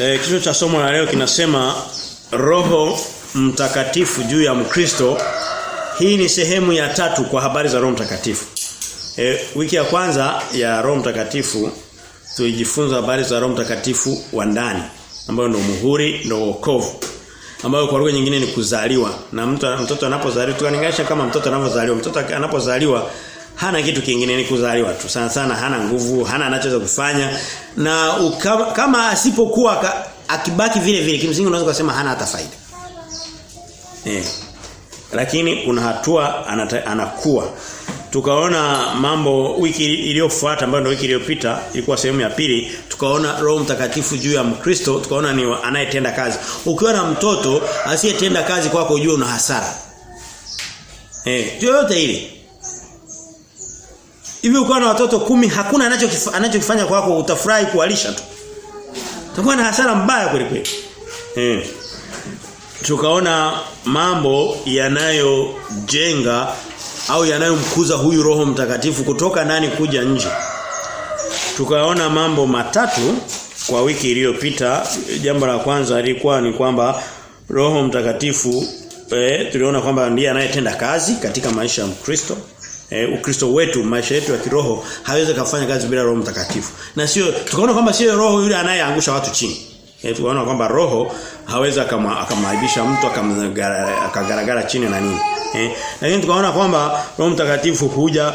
E, kichwa cha somo la leo kinasema Roho Mtakatifu juu ya Mkristo. Hii ni sehemu ya tatu kwa habari za Roho Mtakatifu. E, wiki ya kwanza ya Roho Mtakatifu tulijifunza habari za Roho Mtakatifu wa ndani ambayo ndio muhuri ndio wokovu ambayo kwa lugha nyingine ni kuzaliwa na mtu mtoto anapozaliwa tukaningaisha kama mtoto anapozaliwa mtoto anapozaliwa hana kitu kingine ni kuzaliwa tu. Sana sana hana nguvu hana anachoweza kufanya. Na ukama, kama asipokuwa akibaki vile vile kimsingi unaweza kusema hana hata faida. Eh. Lakini kuna hatua anakuwa tukaona mambo wiki iliyofuata ambayo ndio wiki iliyopita ilikuwa sehemu ya pili tukaona Roho Mtakatifu juu ya Mkristo tukaona ni anayetenda kazi. Ukiwa na mtoto asiyetenda kazi kwako ujue una hasara. Eh. Yote ile Hivi ukiwa na watoto kumi hakuna anachokifanya kwako utafurahi kuwalisha tu. Utakuwa na hasara mbaya kweli kweli. Eh. Tukaona mambo yanayojenga au yanayomkuza huyu Roho Mtakatifu kutoka ndani kuja nje. Tukaona mambo matatu kwa wiki iliyopita. Jambo la kwanza lilikuwa ni kwamba Roho Mtakatifu eh, tuliona kwamba ndiye anayetenda kazi katika maisha ya Mkristo eh, Ukristo wetu maisha yetu ya kiroho hawezi kufanya kazi bila Roho Mtakatifu. Na sio tukaona kwamba sio roho yule anayeangusha watu chini. Eh, tukaona kwamba roho hawezi akamwaibisha mtu akagaragara chini na nini. Eh, lakini tukaona kwamba Roho Mtakatifu huja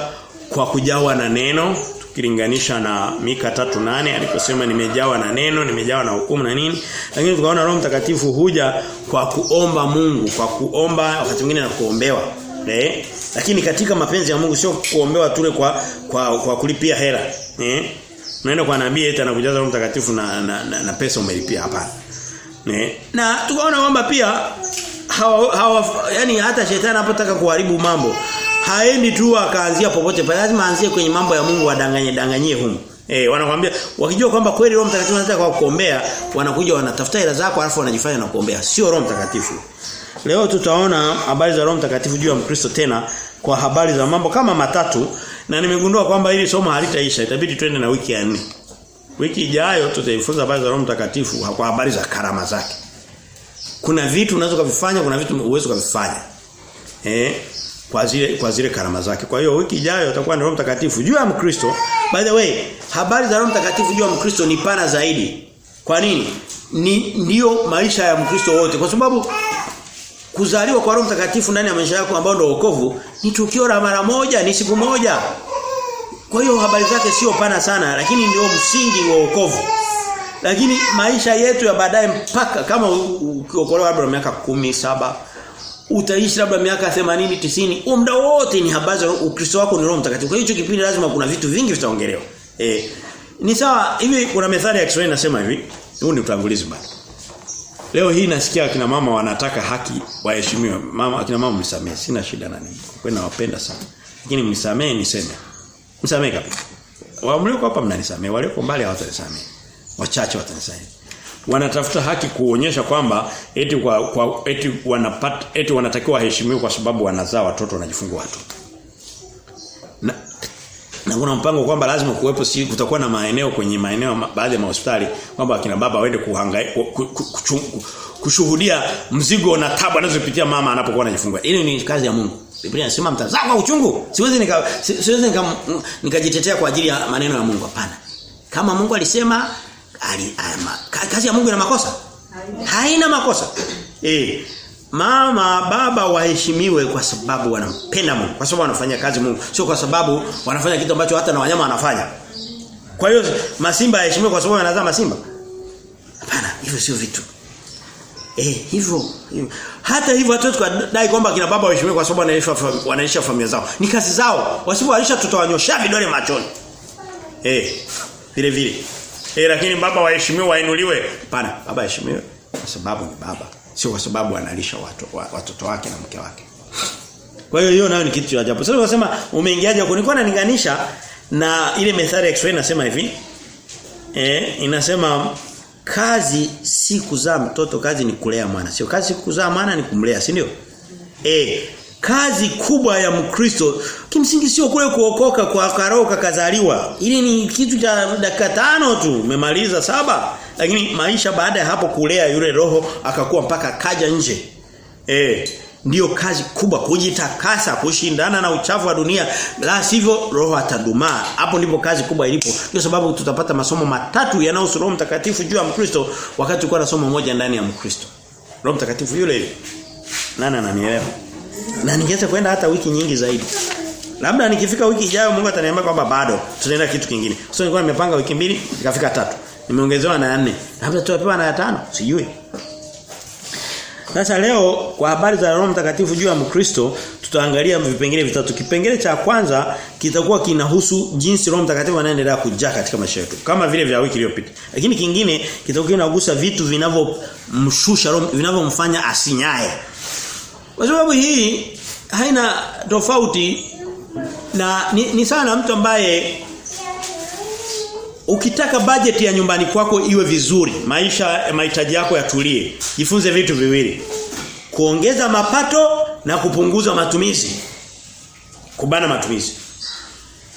kwa kujawa na neno tukilinganisha na Mika 3:8 aliposema nimejawa na neno, nimejawa na hukumu na nini. Lakini tukaona Roho Mtakatifu huja kwa kuomba Mungu, kwa kuomba wakati mwingine na kuombewa. Eh? Lakini katika mapenzi ya Mungu sio kuombewa tule kwa kwa, kwa kulipia hela. Eh? Unaenda kwa nabii eti anakujaza Roho Mtakatifu na, na, na, na pesa umelipia hapana. Eh? Na tukaona kwamba pia hawa, hawa yani hata shetani anapotaka kuharibu mambo haendi tu akaanzia popote pale lazima aanzie kwenye mambo ya Mungu adanganye danganyie humu. Eh wanakuambia wakijua kwamba kweli Roho Mtakatifu anataka kuombea wanakuja wanatafuta hela zako alafu wanajifanya na kuombea sio Roho Mtakatifu. Leo tutaona habari za Roho Mtakatifu juu ya Mkristo tena kwa habari za mambo kama matatu na nimegundua kwamba hili somo halitaisha itabidi twende na wiki ya nne. Wiki ijayo tutajifunza habari za Roho Mtakatifu kwa habari za karama zake. Kuna vitu unaweza kuvifanya, kuna vitu uwezo kuvifanya. Eh? Kwa zile kwa zile karama zake. Kwa hiyo wiki ijayo itakuwa ni Roho Mtakatifu juu ya Mkristo. By the way, habari za Roho Mtakatifu juu ya Mkristo ni pana zaidi. Kwa nini? Ni ndio maisha ya Mkristo wote kwa sababu kuzaliwa kwa Roho Mtakatifu ndani ya maisha yako ambao ndio wokovu ni tukio la mara moja, ni siku moja. Kwa hiyo habari zake sio pana sana lakini ndio msingi wa wokovu. Lakini maisha yetu ya baadaye mpaka kama ukiokolewa labda miaka kumi saba utaishi labda miaka 80 90 muda wote ni habari za Ukristo wako ni Roho Mtakatifu. Kwa hiyo hicho kipindi lazima kuna vitu vingi vitaongelewa. Eh ni sawa hivi kuna methali ya Kiswahili nasema hivi. Huu ni utangulizi bado. Leo hii nasikia akina mama wanataka haki waheshimiwe. Mama akina mama mnisamee, sina shida na nini. Kwa nawapenda sana. Lakini mnisamee niseme. Msamee kabisa. Wamlioko hapa mnanisamee, walioko mbali hawatanisamee. Wachache watanisamee. Wanatafuta haki kuonyesha kwamba eti kwa, kwa eti wanapata eti wanatakiwa waheshimiwe kwa sababu wanazaa watoto wanajifungua watoto. Na na kuna mpango kwamba lazima kuwepo si kutakuwa na maeneo kwenye maeneo baadhi ya mahospitali kwamba akina baba waende kuhangaika kushuhudia mzigo na tabu anazopitia mama anapokuwa anajifungua. Hiyo ni kazi ya Mungu. Biblia inasema mtazama uchungu. Siwezi nika siwezi nika nikajitetea kwa ajili ya maneno ya Mungu hapana. Kama Mungu alisema ali, ama, kazi ya Mungu ina makosa? Haina makosa. Eh Mama, baba waheshimiwe kwa sababu wanampenda Mungu, kwa sababu wanafanya kazi Mungu, sio kwa sababu wanafanya kitu ambacho hata na wanyama wanafanya. Kwa hiyo masimba yaheshimiwe kwa sababu yanazaa masimba. Hapana, hivyo sio vitu. Eh, hivyo. Hata hivyo hatuwezi kudai kwamba kina baba waheshimiwe kwa sababu wanaishi wanaishi familia zao. Ni kazi zao. Wasipowalisha tutawanyoshia vidole machoni. Eh, vile vile. Eh, lakini baba waheshimiwe wainuliwe. Hapana, baba waheshimiwe kwa sababu ni baba sio kwa sababu analisha watu watoto wake na mke wake. Kwa hiyo hiyo nayo ni kitu cha ajabu. Sasa unasema umeingiaje huko? Nilikuwa nalinganisha na ile methali ya Kiswahili inasema hivi. Eh, inasema kazi si kuzaa mtoto, kazi ni kulea mwana. Sio kazi kuzaa mwana ni kumlea, si ndio? Eh, kazi kubwa ya Mkristo kimsingi sio kule kuokoka kwa karao kakazaliwa. ili ni kitu cha dakika tano tu, umemaliza saba. Lakini maisha baada ya hapo kulea yule roho akakuwa mpaka kaja nje. Eh, ndiyo kazi kubwa kujitakasa, kushindana na uchafu wa dunia. La sivyo roho atadumaa. Hapo ndipo kazi kubwa ilipo. Ndio sababu tutapata masomo matatu yanayohusu Roho Mtakatifu juu ya Mkristo wakati tulikuwa na somo moja ndani ya Mkristo. Roho Mtakatifu yule yule. Nani ananielewa? Na ningeweza kwenda hata wiki nyingi zaidi. Labda nikifika wiki ijayo Mungu ataniambia kwamba bado tunaenda kitu kingine. Sio nilikuwa nimepanga wiki mbili nikafika tatu. Nimeongezewa na nne. Labda tutapewa na tano, sijui. Sasa leo kwa habari za Roho Mtakatifu juu ya Mkristo tutaangalia vipengele vitatu. Kipengele cha kwanza kitakuwa kinahusu jinsi Roho Mtakatifu anaendelea kujaa katika maisha yetu kama vile vya wiki iliyopita. Lakini kingine kitakuwa kinagusa vitu vinavyomshusha Roho vinavyomfanya asinyae. Kwa sababu hii haina tofauti na ni, ni sana mtu ambaye ukitaka bajeti ya nyumbani kwako iwe vizuri, maisha mahitaji yako yatulie, jifunze vitu viwili. Kuongeza mapato na kupunguza matumizi. Kubana matumizi.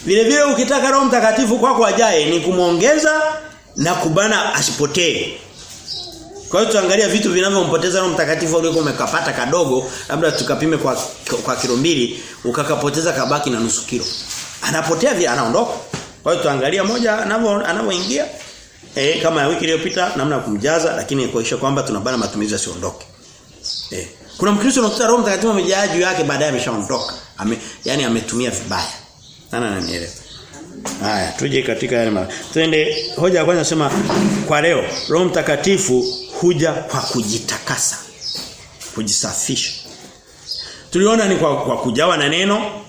Vile vile ukitaka Roho Mtakatifu kwako ajae ni kumuongeza na kubana asipotee. Kwa hiyo tuangalia vitu vinavyompoteza Roho Mtakatifu uliokuwa umekapata kadogo, labda tukapime kwa kwa kilo mbili, ukakapoteza kabaki na nusu kilo. Anapotea vile anaondoka. Kwa hiyo tuangalia moja anavyo anavyoingia eh kama ya wiki iliyopita namna ya kumjaza lakini kuhakikisha kwamba tunabana matumizi yasiondoke. Eh kuna Mkristo anakuta Roho Mtakatifu amejaa juu yake baadaye ameshaondoka. Ame, yani ametumia vibaya. Nani ananielewa? Haya, tuje katika yale mara. Twende hoja ya kwanza nasema kwa leo Roho Mtakatifu huja kwa kujitakasa. Kujisafisha. Tuliona ni kwa, kwa kujawa na neno.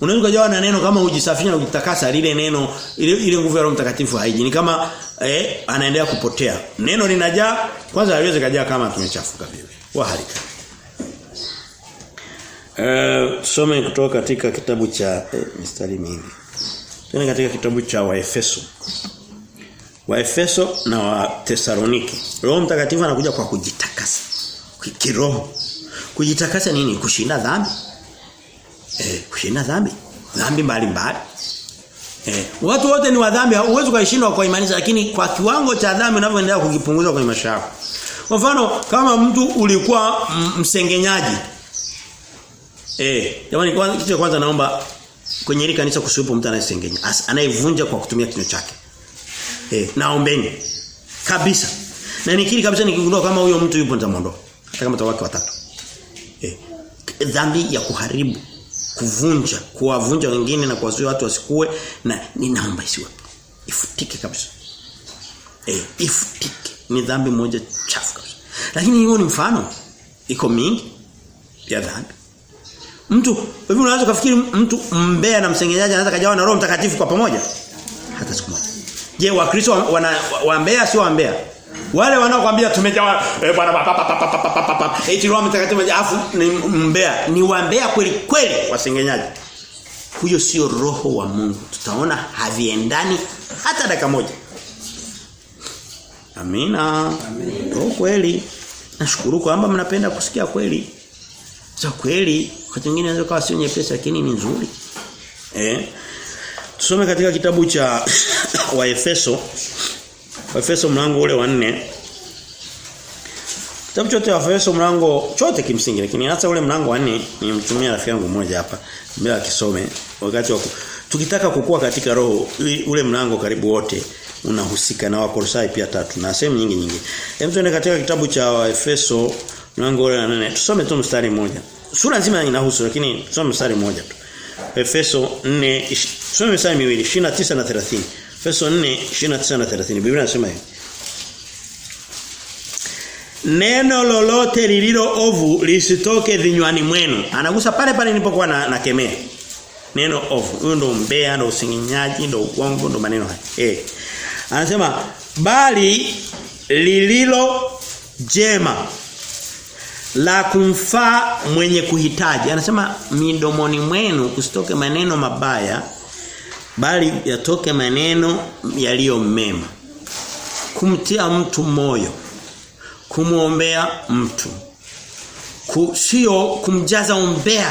Unaweza kujawa na neno kama hujisafisha na kujitakasa lile neno ile, ile nguvu ya Roho Mtakatifu haiji. Ni kama eh, anaendelea kupotea. Neno linajaa kwanza haliwezi kujaa kama tumechafuka vile. Wa harika Eh kutoka katika kitabu cha eh, mistari mingi. Tena katika kitabu cha Waefeso. Waefeso na wa Tesalonike. Roho Mtakatifu anakuja kwa kujitakasa. Kiroho. Kujitakasa nini? Kushinda dhambi. Eh, kushinda dhambi. Dhambi mbalimbali. Eh, watu wote ni wadhambi, huwezi kuishinda kwa imani lakini kwa kiwango cha dhambi unavyoendelea kukipunguza kwenye maisha yako. Kwa mfano kama mtu ulikuwa msengenyaji. Eh, jamani kwanza kwanza naomba kwenye hili kanisa kusiwepo mtu anayesengenya, anayevunja kwa kutumia kinywa chake. Eh, naombeni kabisa. Na nikiri kabisa nikigundua kama huyo mtu yupo nitamondoa. Hata kama tawake watatu. Eh, dhambi ya kuharibu, kuvunja, kuwavunja wengine na kuwazuia watu wasikue na ninaomba isiwe. Ifutike kabisa. Eh, ifutike. Ni dhambi moja chafu kabisa. Lakini hiyo ni mfano. Iko mingi ya dhambi. Mtu hivi unaweza kufikiri mtu mbea na msengenyaji anaweza kajawa na Roho Mtakatifu kwa pamoja? Hata siku moja. Je, Wakristo wana waambea sio waambea? Wale wanaokuambia tumejawa eh, bwana papa eti Roho Mtakatifu afu ni mbea, ni waambea kweli kweli wasengenyaji. Huyo sio roho wa Mungu. Tutaona haviendani hata dakika moja. Amina. Amina. kweli. Nashukuru kwamba mnapenda kusikia kweli. Za kweli wakati mwingine inaweza kuwa sio nyepesi lakini ni nzuri. Eh? Tusome katika kitabu cha Waefeso. Waefeso mlango ule wa 4. Kitabu chote wa Efeso mlango chote kimsingi lakini hata ule mlango wa 4 nimtumia rafiki yangu mmoja hapa mbele akisome wakati wa tukitaka kukua katika roho ule mlango karibu wote unahusika na Wakolosai pia tatu na sehemu nyingi nyingi. Hem tuende katika kitabu cha Waefeso mlango ule wa 4. Tusome tu mstari mmoja. Sura nzima inahusu lakini tusome mstari mmoja tu. Efeso 4 tusome mstari miwili 29 na 30. Efeso 4:29 na 30 Biblia inasema hivi. Neno lolote lililo ovu lisitoke vinywani mwenu. Anagusa pale pale nilipokuwa na nakemea. Neno ovu. Huyo ndo mbea, ndo usinginyaji, ndo uongo, ndo maneno haya. Eh. Anasema bali lililo jema la kumfaa mwenye kuhitaji. Anasema midomoni mwenu kusitoke maneno mabaya bali yatoke maneno yaliyo mema. Kumtia mtu moyo. Kumuombea mtu. sio kumjaza umbea.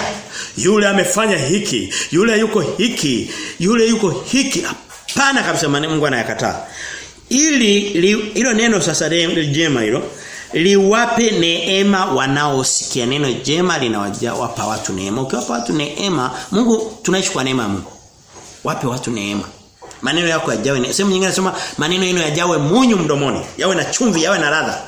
Yule amefanya hiki, yule yuko hiki, yule yuko hiki. Hapana kabisa Mungu anayakataa. Ili hilo neno sasa jema hilo liwape neema wanaosikia neno jema linawapa watu neema ukiwapa watu neema Mungu tunaishi kwa neema ya Mungu wape watu neema. Maneno yako yajawe sehemu nyingine nasema maneno yenu yajawe munyu mdomoni. Yawe na chumvi yawe na ladha.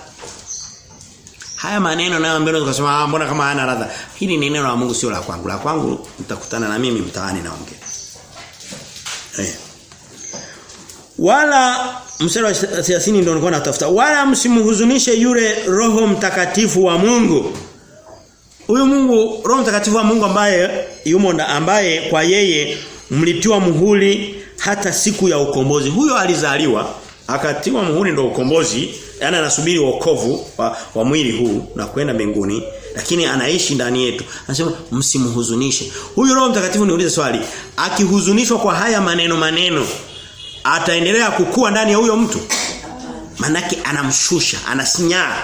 Haya maneno nayo mbele ukasema ah mbona kama hana ladha? Hili ni neno la Mungu sio la kwangu. La kwangu mtakutana na mimi mtaani naongea. Eh. Wala mstari wa 30 ndio nilikuwa natafuta. Wala msimhuzunishe yule roho mtakatifu wa Mungu. Huyu Mungu roho mtakatifu wa Mungu ambaye yumo ambaye kwa yeye mlitiwa muhuri hata siku ya ukombozi. Huyo alizaliwa akatiwa muhuri ndio ukombozi yani anasubiri wokovu wa, wa mwili huu na kwenda mbinguni lakini anaishi ndani yetu. Anasema msimhuzunishe. Huyu roho mtakatifu niulize swali akihuzunishwa kwa haya maneno maneno ataendelea kukua ndani ya huyo mtu? Manake anamshusha anasinyaa.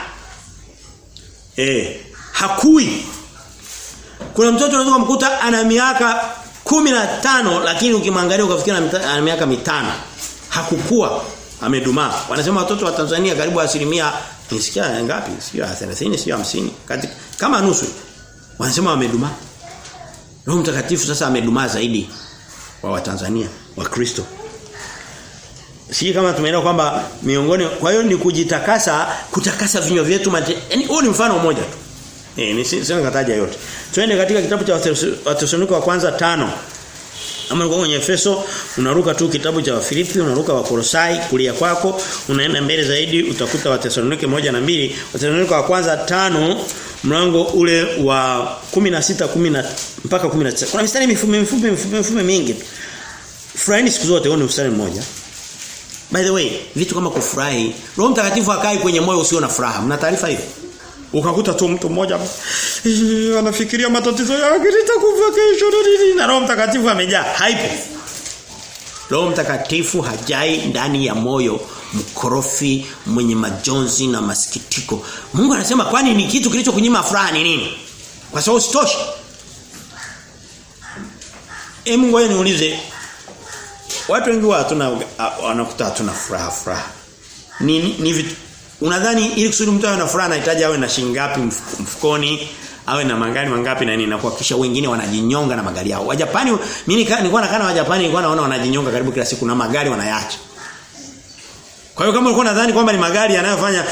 Eh hakui. Kuna mtoto unaweza kumkuta ana miaka kumi na tano lakini ukimwangalia ukafikia na miaka mitano hakukua amedumaa. Wanasema watoto wa Tanzania karibu asilimia nisikia ngapi? Sio 30 sio 50 kati kama nusu. Wanasema wamedumaa. Roho Mtakatifu sasa amedumaa zaidi wa Watanzania wa Kristo. Sisi kama tumeelewa kwamba miongoni kwa hiyo ni kujitakasa kutakasa vinywa vyetu yaani huo ni mfano mmoja tu Eh ni sio kataja yote. Twende katika kitabu cha Wathesalonike wa kwanza tano. Ama uko kwenye Efeso unaruka tu kitabu cha Wafilipi unaruka wa Kolosai kulia kwako unaenda mbele zaidi utakuta Wathesalonike moja na mbili. Wathesalonike wa kwanza tano mlango ule wa 16 10 mpaka 19 kuna mistari mifupi mifupi mifupi mifupi mingi. Furahini siku zote huo mstari mmoja. By the way vitu kama kufurahi. Roho Mtakatifu akai kwenye moyo usio na furaha. Mna taarifa hiyo Ukakuta tu mtu mmoja anafikiria matatizo yake nitakufa kesho nini na Roho Mtakatifu amejaa. Haipo. Roho Mtakatifu hajai ndani ya moyo mkorofi mwenye majonzi na masikitiko. Mungu anasema kwani ni kitu kilichokunyima furaha ni nini? Kwa sababu sitoshi. E Mungu wewe niulize watu wengi hatuna wanakuta hatuna furaha furaha. Ni ni vitu Unadhani ili kusudi mtu awe na furaha anahitaji awe na shilingi ngapi mfukoni, awe na magari mangapi na nini na kuhakikisha wengine wanajinyonga na magari yao. Wajapani mimi nilikuwa nakana Wajapani nilikuwa naona wanajinyonga karibu kila siku na magari wanayaacha. Kwa hiyo kama ulikuwa nadhani kwamba ni magari yanayofanya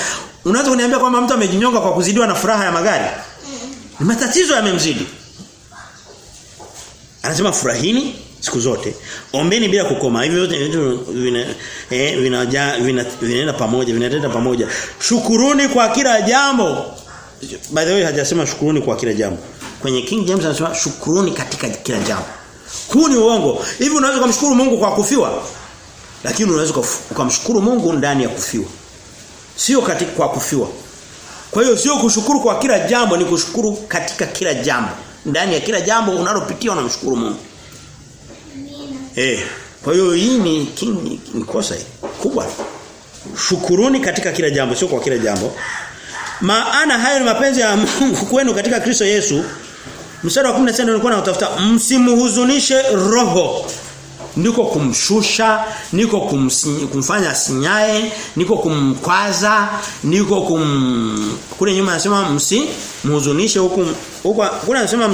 unaweza kuniambia kwamba mtu amejinyonga kwa kuzidiwa na furaha ya magari? Ni matatizo yamemzidi. Anasema furahini siku zote. Ombeni bila kukoma. Hivyo vyote vina eh vinaja vina, vinaenda pamoja, vinatenda pamoja. Shukuruni kwa kila jambo. By the way hajasema shukuruni kwa kila jambo. Kwenye King James anasema shukuruni katika kila jambo. Huu ni uongo. Hivi unaweza kumshukuru Mungu kwa kufiwa? Lakini unaweza ukamshukuru Mungu ndani ya kufiwa. Sio katika kwa kufiwa. Kwa hiyo sio kushukuru kwa kila jambo ni kushukuru katika kila jambo. Ndani ya kila jambo unalopitia unamshukuru Mungu. Eh. Kwa hiyo hii ni king ni kosa kubwa. Shukuruni katika kila jambo sio kwa kila jambo. Maana hayo ni mapenzi ya Mungu kwenu katika Kristo Yesu. Mstari wa 16 nilikuwa nautafuta msimhuzunishe roho. niko kumshusha, niko kumfanya sinyae, niko kumkwaza, niko kum kule nyuma anasema msimhuzunishe huku huko kule anasema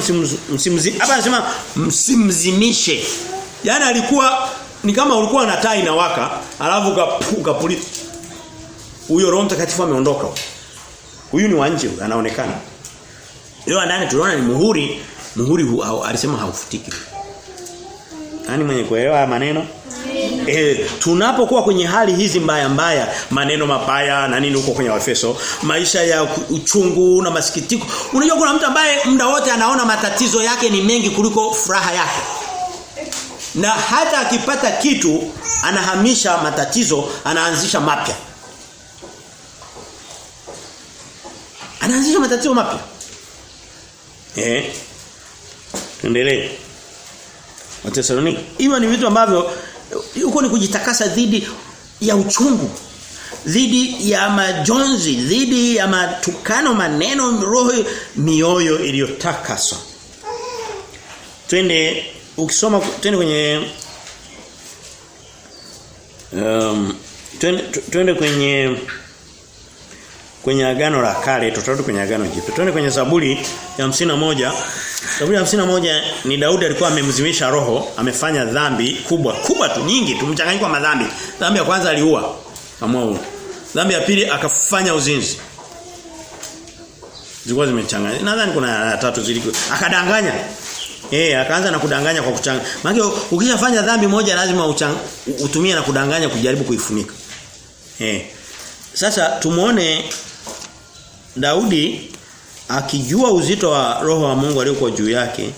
msimzi hapa anasema msimzimishe. Yaani alikuwa ni kama ulikuwa na taa inawaka, alafu ukapuliza. Huyo Roho Mtakatifu ameondoka. Huyu ni wa nje anaonekana. Leo ndani tunaona ni muhuri, muhuri hu, alisema haufutiki. Nani mwenye kuelewa maneno? Eh, tunapokuwa kwenye hali hizi mbaya mbaya, maneno mabaya na nini huko kwenye Waefeso, maisha ya uchungu na masikitiko. Unajua kuna mtu ambaye muda wote anaona matatizo yake ni mengi kuliko furaha yake. Na hata akipata kitu anahamisha matatizo, anaanzisha mapya. Anaanzisha matatizo mapya. Eh. Tuendelee. Watesaloniki. Hivyo ni vitu ambavyo huko ni kujitakasa dhidi ya uchungu. dhidi ya majonzi, dhidi ya matukano, maneno, roho, mioyo iliyotakaswa. Twende ukisoma twende kwenye um, twende, kwenye kwenye agano la kale tutarudi kwenye agano jipya. Twende kwenye Zaburi ya moja Zaburi ya moja ni Daudi alikuwa amemzimisha roho, amefanya dhambi kubwa, kubwa tu nyingi, tumchanganyiko madhambi. Dhambi ya kwanza aliua. Amua Dhambi ya pili akafanya uzinzi. Zilikuwa zimechanganya. Nadhani kuna tatu zilikuwa. Akadanganya. Eh, akaanza na kudanganya kwa kuchanga. Maana ukishafanya dhambi moja lazima uchang, utumie na kudanganya kujaribu kuifunika. Eh. Sasa tumuone Daudi akijua uzito wa roho wa Mungu aliyokuwa juu yake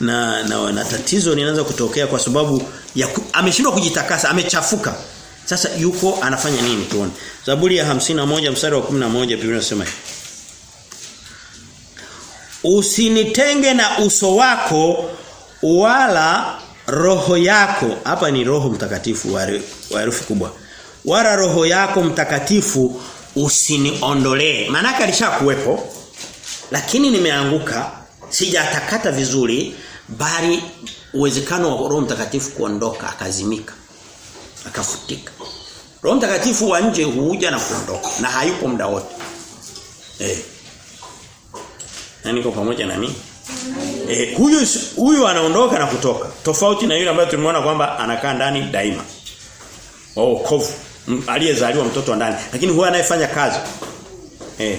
na na, na tatizo linaanza kutokea kwa sababu ya ameshindwa kujitakasa, amechafuka. Sasa yuko anafanya nini tuone. Zaburi ya moja mstari wa 11 Biblia inasema Usinitenge na uso wako wala roho yako. Hapa ni roho mtakatifu wa herufi kubwa. Wala roho yako mtakatifu usiniondolee. Maana alishakuwepo lakini nimeanguka, sijatakata vizuri bali uwezekano wa Roho Mtakatifu kuondoka akazimika akafutika. Roho Mtakatifu wa nje huja na kuondoka na hayupo muda wote. Eh. Na niko pamoja na mimi. Eh, huyu huyu anaondoka na kutoka. Tofauti na yule ambaye tumeona kwamba anakaa ndani daima. Oh, kovu. Aliyezaliwa mtoto wa ndani, lakini huwa anayefanya kazi. Eh.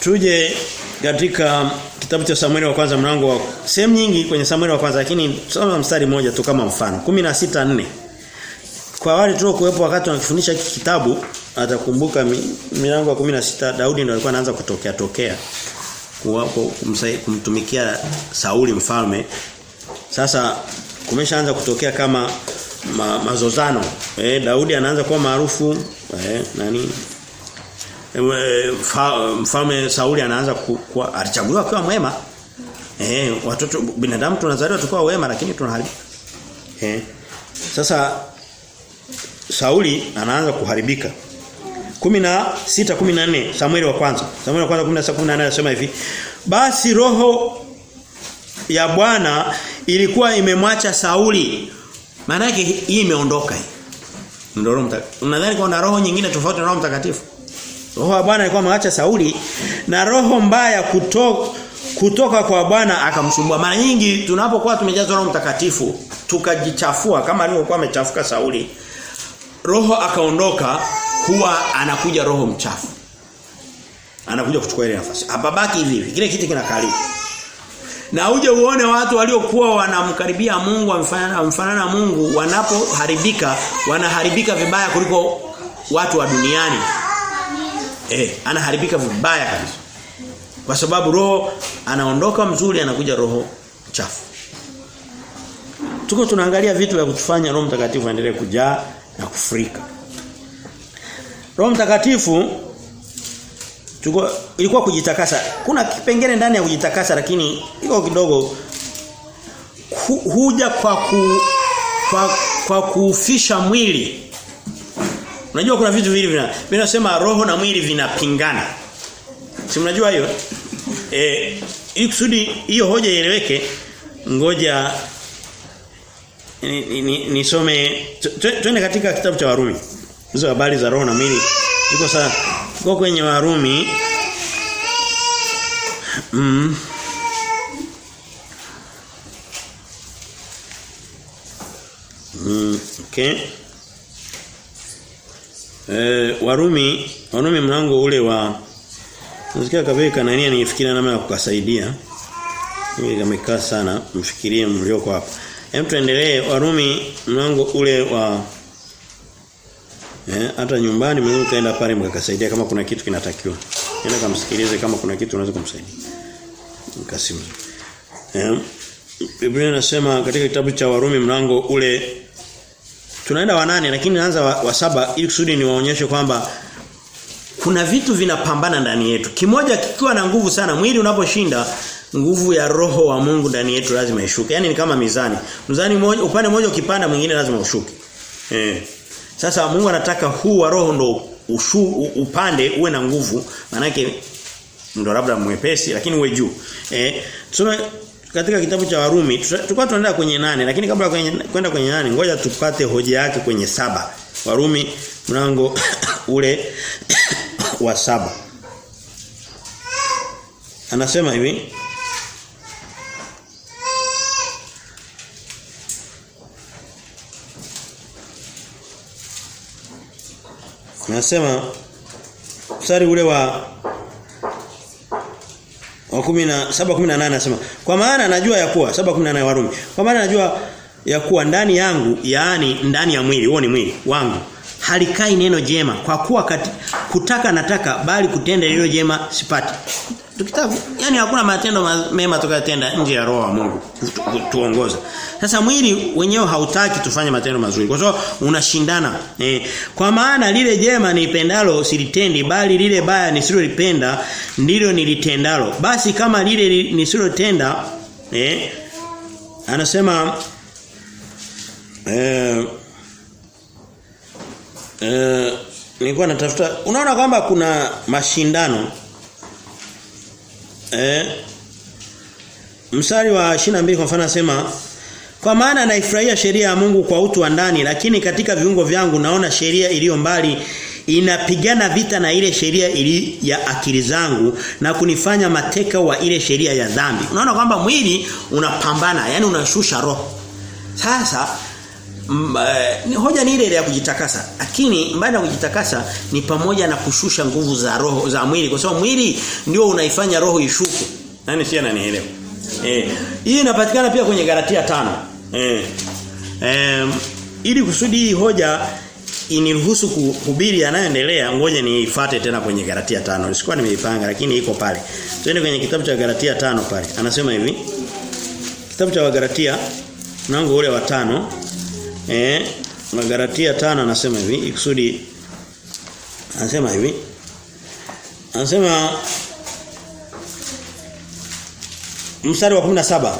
Tuje katika kitabu cha Samueli wa kwanza mlango wa sehemu nyingi kwenye Samueli wa kwanza lakini soma mstari mmoja tu kama mfano 16:4 Kwa wale tuliokuwepo wakati tunakifundisha kitabu atakumbuka milango ya 16 Daudi ndio alikuwa anaanza kutokea tokea kumtumikia Sauli mfalme sasa kumeshaanza kutokea kama ma, mazozano eh Daudi anaanza kuwa maarufu eh nani mfalme Sauli anaanza kuwa alichaguliwa akiwa mwema. Eh watoto binadamu tunazaliwa tukiwa wema lakini tunaharibika. Eh sasa Sauli anaanza kuharibika. 16 14 Samueli wa kwanza. Samueli wa kwanza 16 14 anasema hivi. Basi roho ya Bwana ilikuwa imemwacha Sauli. Maana yake hii imeondoka hii. Ndio roho mtakatifu. Unadhani kuna roho nyingine tofauti na roho mtakatifu? Roho ya Bwana alikuwa imemwacha Sauli na roho mbaya kutoka kutoka kwa Bwana akamsumbua. Mara nyingi tunapokuwa tumejazwa Roho Mtakatifu tukajichafua kama alivyokuwa amechafuka Sauli. Roho akaondoka huwa anakuja roho mchafu. Anakuja kuchukua ile nafasi. Hapabaki hivi hivi. Kile kiti kinakaliwa. Na uje uone watu waliokuwa wanamkaribia Mungu wamfanana na Mungu wanapoharibika wanaharibika vibaya kuliko watu wa duniani. Eh, anaharibika vibaya kabisa. Kwa sababu roho anaondoka mzuri anakuja roho chafu. Tuko tunaangalia vitu vya kutufanya Roho Mtakatifu aendelee kujaa na kufurika. Roho Mtakatifu chukua, ilikuwa kujitakasa. Kuna kipengele ndani ya kujitakasa lakini iko kidogo hu, huja kwa ku kwa, kwa kuufisha mwili. Unajua kuna vitu vile vina vinasema roho na mwili vinapingana. Si mnajua hiyo? Eh ili kusudi hiyo hoja ieleweke ngoja nisome twende katika kitabu cha Warumi. Hizo habari za roho na mwili ziko sana. Ziko kwenye Warumi. Mm. Mm, okay. Eh, Warumi, Warumi mlango ule wa Nasikia kabisa kanania nifikiria namna ya kukasaidia. Mimi nimekaa sana mfikirie mlioko hapa. Hem tuendelee Warumi mlango ule wa eh hata nyumbani mwenyewe kaenda pale mkakasaidia kama kuna kitu kinatakiwa. Nenda kamsikilize kama kuna kitu unaweza kumsaidia. Mkasimu. Eh Biblia inasema katika kitabu cha Warumi mlango ule tunaenda wa nane lakini naanza wa, wa saba ili kusudi niwaonyeshe kwamba kuna vitu vinapambana ndani yetu. Kimoja kikiwa na nguvu sana, mwili unaposhinda nguvu ya roho wa Mungu ndani yetu lazima ishuke. Yaani ni kama mizani. Mizani moja upande mmoja ukipanda mwingine lazima ushuke. Eh. Sasa Mungu anataka huu wa roho ndo ushu upande uwe na nguvu manake ndo labda mwepesi lakini uwe juu. Eh tuna katika kitabu cha Warumi tulikuwa tunaenda kwenye nane lakini kabla kwenye kwenda kwenye nane ngoja tupate hoja yake kwenye saba. Warumi mlango ule wa saba. Anasema hivi Anasema mstari ule wa wa 10 7:18 anasema kwa maana najua ya kuwa 7:18 Warumi kwa maana najua ya kuwa ndani yangu yaani ndani ya mwili huo ni mwili wangu halikai neno jema. Kwa kuwa kati, kutaka nataka bali kutenda lilo jema sipati. Tukitavu, yani hakuna matendo mema tukayatenda nje ya roho wa Mungu. Tuongoza sasa mwili wenyewe hautaki tufanye matendo mazuri. Kwa sababu unashindana. E, kwa maana lile jema nipendalo silitendi bali lile baya nisilolipenda ndilo nilitendalo. Basi kama lile nisilotenda eh, anasema eh, eh, nilikuwa natafuta unaona kwamba kuna mashindano eh mstari wa 22 kwa mfano anasema kwa maana naifurahia sheria ya Mungu kwa utu wa ndani lakini katika viungo vyangu naona sheria iliyo mbali inapigana vita na ile sheria ili ya akili zangu na kunifanya mateka wa ile sheria ya dhambi. Unaona kwamba mwili unapambana, yani unashusha roho. Sasa m, e, hoja ni ile ya kujitakasa. Lakini mbali na kujitakasa ni pamoja na kushusha nguvu za roho za mwili kwa sababu mwili ndio unaifanya roho ishuke. Nani si ananielewa? Eh, hii inapatikana pia kwenye Galatia tano Eh. Eh, ili kusudi hii hoja iniruhusu kuhubiri yanayoendelea ngoja niifate tena kwenye Galatia tano Sikuwa nimeipanga lakini iko pale. Twende kwenye kitabu cha Galatia tano pale. Anasema hivi. Kitabu cha Galatia mlango ule wa tano eh? Magalatia tano anasema hivi ikusudi anasema hivi. Anasema mstari wa 17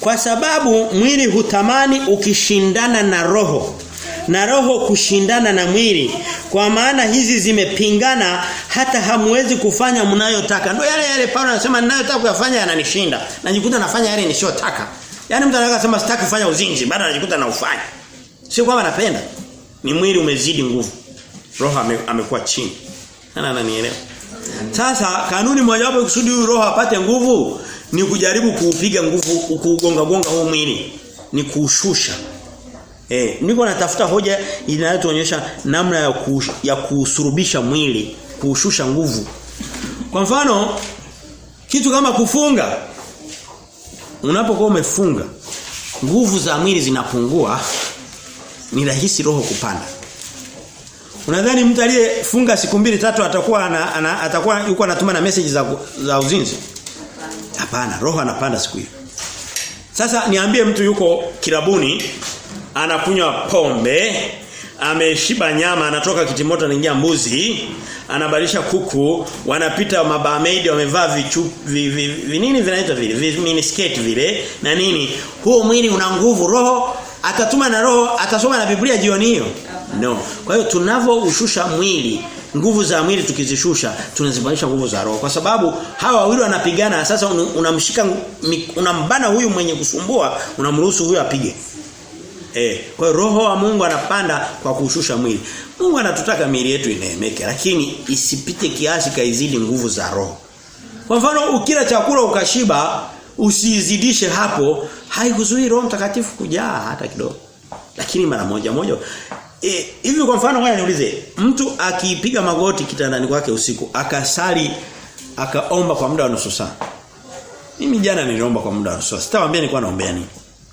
kwa sababu mwili hutamani ukishindana na roho na roho kushindana na mwili kwa maana hizi zimepingana hata hamwezi kufanya mnayotaka. Ndio yale yale Paulo anasema ninayotaka kuyafanya yananishinda. Najikuta nafanya yale nisiyotaka yani mtu anataka kusema sitaki kufanya uzinzi baada anajikuta na ufanya sio kwamba anapenda. ni mwili umezidi nguvu. Roho ame, amekuwa chini. Sana ananielewa. Sasa kanuni mojawapo kusudi huyu roho apate nguvu ni kujaribu kuupiga nguvu kuugonga gonga huu mwili. Ni kuushusha. Eh niko natafuta hoja inayotuonyesha namna ya ku, ya kusurubisha mwili kuushusha nguvu. Kwa mfano kitu kama kufunga unapokuwa umefunga nguvu za mwili zinapungua ni rahisi roho kupanda Unadhani mtu aliyefunga siku mbili tatu atakuwa ana, ana, atakuwa yuko anatuma na message za za uzinzi? Hapana, roho anapanda siku hiyo. Sasa niambie mtu yuko kirabuni anakunywa pombe, ameshiba nyama, anatoka kitimoto anaingia mbuzi, anabadilisha kuku, wanapita mabamedi wamevaa vichu vi, vi, vi, nini vinaitwa vile, vi, mini skirt vile na nini. Huo mwili una nguvu, roho atatuma na roho atasoma na Biblia jioni hiyo. No. Kwa hiyo tunavoushusha mwili, nguvu za mwili tukizishusha, tunazibadilisha nguvu za roho. Kwa sababu hawa wawili wanapigana, sasa unamshika unambana huyu mwenye kusumbua, unamruhusu huyu apige. Eh, kwa roho wa Mungu anapanda kwa kushusha mwili. Mungu anatutaka miili yetu ineemeke, lakini isipite kiasi kaizidi nguvu za roho. Kwa mfano ukila chakula ukashiba, usizidishe hapo, haikuzuii Roho Mtakatifu kujaa hata kidogo. Lakini mara moja moja E, hivi kwa mfano ngoja niulize mtu akipiga magoti kitandani kwake usiku akasali akaomba kwa muda wa nusu saa mimi jana niliomba kwa muda wa nusu saa sitawaambia nilikuwa naombea nini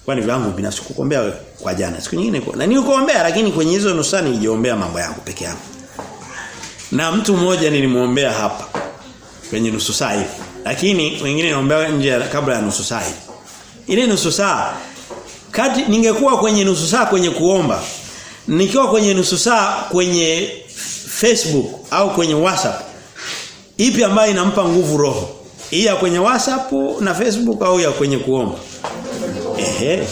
kwani vyangu binafsi kukuombea kwa jana. Siku nyingine na kuombea lakini kwenye hizo nusu nijiombea mambo yangu peke yangu. Na mtu mmoja nilimuombea hapa kwenye nusu saa hivi lakini wengine naombea nje kabla ya nusu saa hivi ile nusu saa kati ningekuwa kwenye nusu saa kwenye kuomba nikiwa kwenye nusu saa kwenye Facebook au kwenye WhatsApp ipi ambayo inampa nguvu roho? Hii ya kwenye WhatsApp na Facebook au ya kwenye kuomba ehe.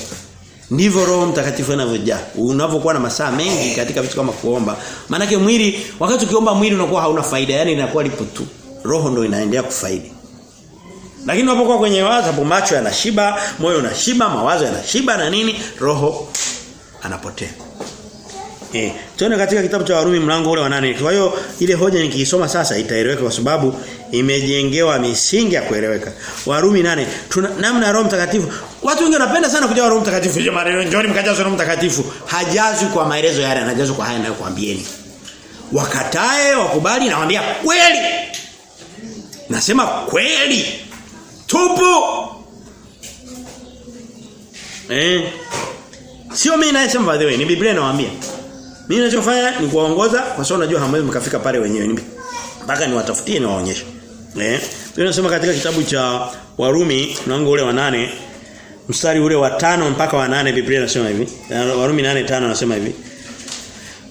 Ndivyo roho mtakatifu anavyojaa unapokuwa na masaa mengi katika vitu kama kuomba. Maana mwili wakati ukiomba mwili unakuwa hauna faida yani inakuwa lipo tu. Roho ndio inaendelea kufaidi. Lakini unapokuwa kwenye wazo WhatsApp macho yanashiba moyo unashiba mawazo yanashiba na nini roho anapotea. Eh, tuone katika kitabu cha Warumi mlango ule wa nane. Kwa hiyo ile hoja nikiisoma sasa itaeleweka kwa sababu imejengewa misingi ya kueleweka. Warumi nane tuna namna Roho Mtakatifu. Watu wengi wanapenda sana kujua Roho Mtakatifu. Jamani, njoni mkajazwe Roho Mtakatifu. Hajazwi kwa maelezo yale, anajazwa kwa haya ninayokuambieni. Wakatae, wakubali na waambia kweli. Nasema kweli. Tupu. Eh. Sio mimi nasema by the way, ni Biblia inawaambia. Mimi ninachofanya ni kuwaongoza kwa sababu najua hamwezi mkafika pale wenyewe. Mpaka niwatafutie ni waonyeshe. Eh? Tunasema katika kitabu cha Warumi mlango ule wa nane mstari ule wa tano mpaka wa nane Biblia inasema hivi. Warumi nane tano anasema hivi.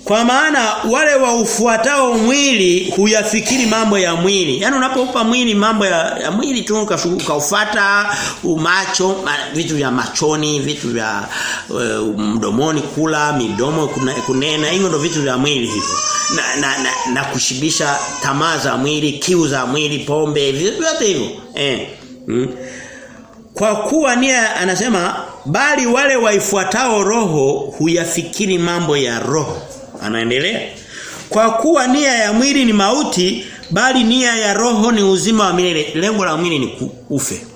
Kwa maana wale waufuatao mwili huyafikiri mambo ya mwili. Yaani unapoupa mwili mambo ya, ya mwili tu ukaufuata umacho vitu vya machoni, vitu vya uh, mdomoni kula, midomo kunena, hivyo ndio vitu vya mwili hivyo. Na, na, na, na kushibisha tamaa za mwili, kiu za mwili, pombe, vitu vyote hivyo. Eh. Mm. Kwa kuwa nia anasema bali wale waifuatao roho huyafikiri mambo ya roho anaendelea. Kwa kuwa nia ya mwili ni mauti bali nia ya roho ni uzima wa milele. Lengo la mwili ni ufe.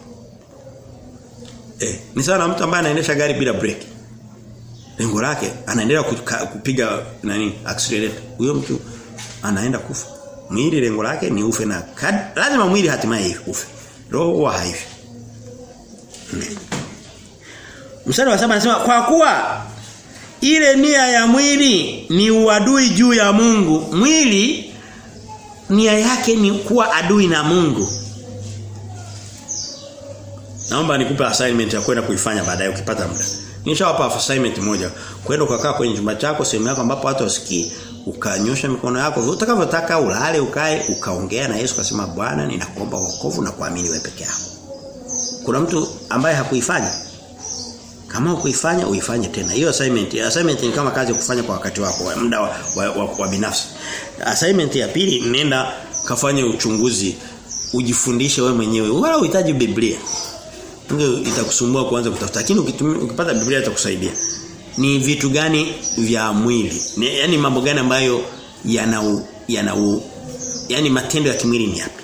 Eh ni sawa mtu ambaye anaendesha gari bila breki. Lengo lake anaendelea kupiga nani accelerator. Huyo mtu anaenda kufa. Mwili lengo lake ni ufe na kad, lazima mwili hatimaye ufe. Roho huwa haifi. Mstari wa saba anasema kwa kuwa ile nia ya mwili ni uadui juu ya Mungu. Mwili nia yake ni kuwa adui na Mungu. Naomba nikupe assignment ya kwenda kuifanya baadaye ukipata muda. Nishawapa assignment moja. Kwenda ukakaa kwenye chumba chako sehemu yako ambapo watu wasikii, ukanyosha mikono yako utakavyotaka ulale ukae ukaongea na Yesu kasema Bwana ninakuomba wokovu na kuamini wewe peke yako. Kuna mtu ambaye hakuifanya? Kama ukuifanya uifanye tena. Hiyo assignment, assignment ni kama kazi ya kufanya kwa wakati wako, wa muda wa, wa, wa, wa binafsi. Assignment ya pili nenda kafanye uchunguzi, ujifundishe wewe mwenyewe. Wala uhitaji Biblia. Ndio itakusumbua kuanza kutafuta. Lakini ukipata Biblia itakusaidia. Ni vitu gani vya mwili? Ni, yani mambo gani ambayo yana yana yani matendo ya kimwili ni yapi?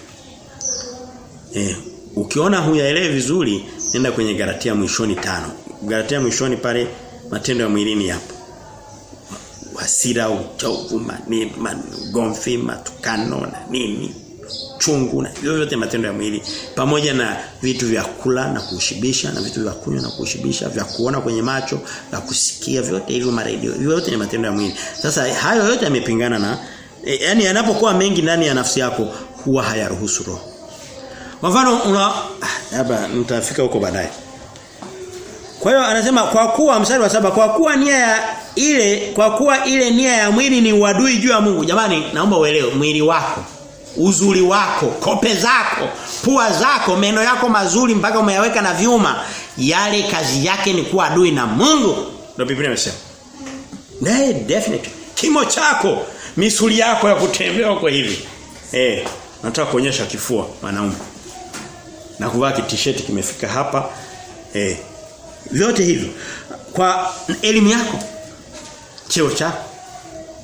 Eh, ukiona huyaelewi vizuri, nenda kwenye Galatia mwishoni tano Galatia mwishoni pale matendo ya mwilini yapo. Hasira, uchovu, gomfi, matukano na nini, chungu na yote matendo ya mwili pamoja na vitu vya kula na kushibisha na vitu vya kunywa na kushibisha, vya kuona kwenye macho, na kusikia vyote hivyo maredio. Yote ni matendo ya mwili. Sasa hayo yote yamepingana na e, yani yanapokuwa mengi ndani ya nafsi yako huwa hayaruhusu roho. Kwa mfano una labda nitafika huko baadaye. Kwa hiyo anasema kwa kuwa mstari wa saba kwa kuwa nia ya ile kwa kuwa ile nia ya mwili ni uadui juu ya Mungu. Jamani naomba uelewe mwili wako, uzuri wako, kope zako, pua zako, meno yako mazuri mpaka umeyaweka na vyuma, yale kazi yake ni kuwa adui na Mungu. Ndio Biblia inasema. Nee, definitely. Kimo chako, misuli yako ya kutembea huko hivi. Eh, nataka kuonyesha kifua wanaume. Na kuvaa t-shirt kimefika hapa. Eh, vyote hivyo kwa elimu yako cheo cha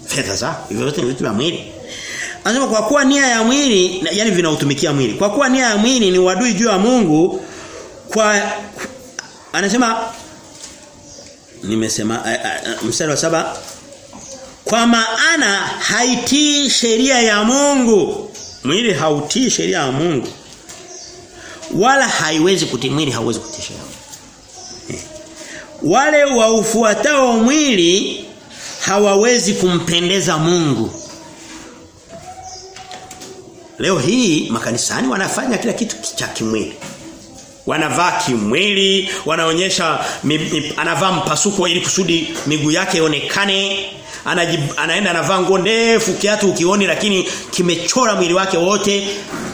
fedha za vyote vitu vya mwili. Anasema kwa kuwa nia ya mwili yani vinautumikia mwili. Kwa kuwa nia ya mwili ni wadui juu ya Mungu kwa anasema nimesema mstari wa saba kwa maana haitii sheria ya Mungu. Mwili hautii sheria ya Mungu wala haiwezi kutii mwili hauwezi kutii sheria wale waufuatao mwili hawawezi kumpendeza Mungu. Leo hii makanisani wanafanya kila kitu cha kimwili. Wanavaa kimwili, wanaonyesha anavaa mpasuko ili kusudi miguu yake ionekane. Anajib, anaenda anavaa nguo ndefu kiatu ukioni lakini kimechora mwili wake wote.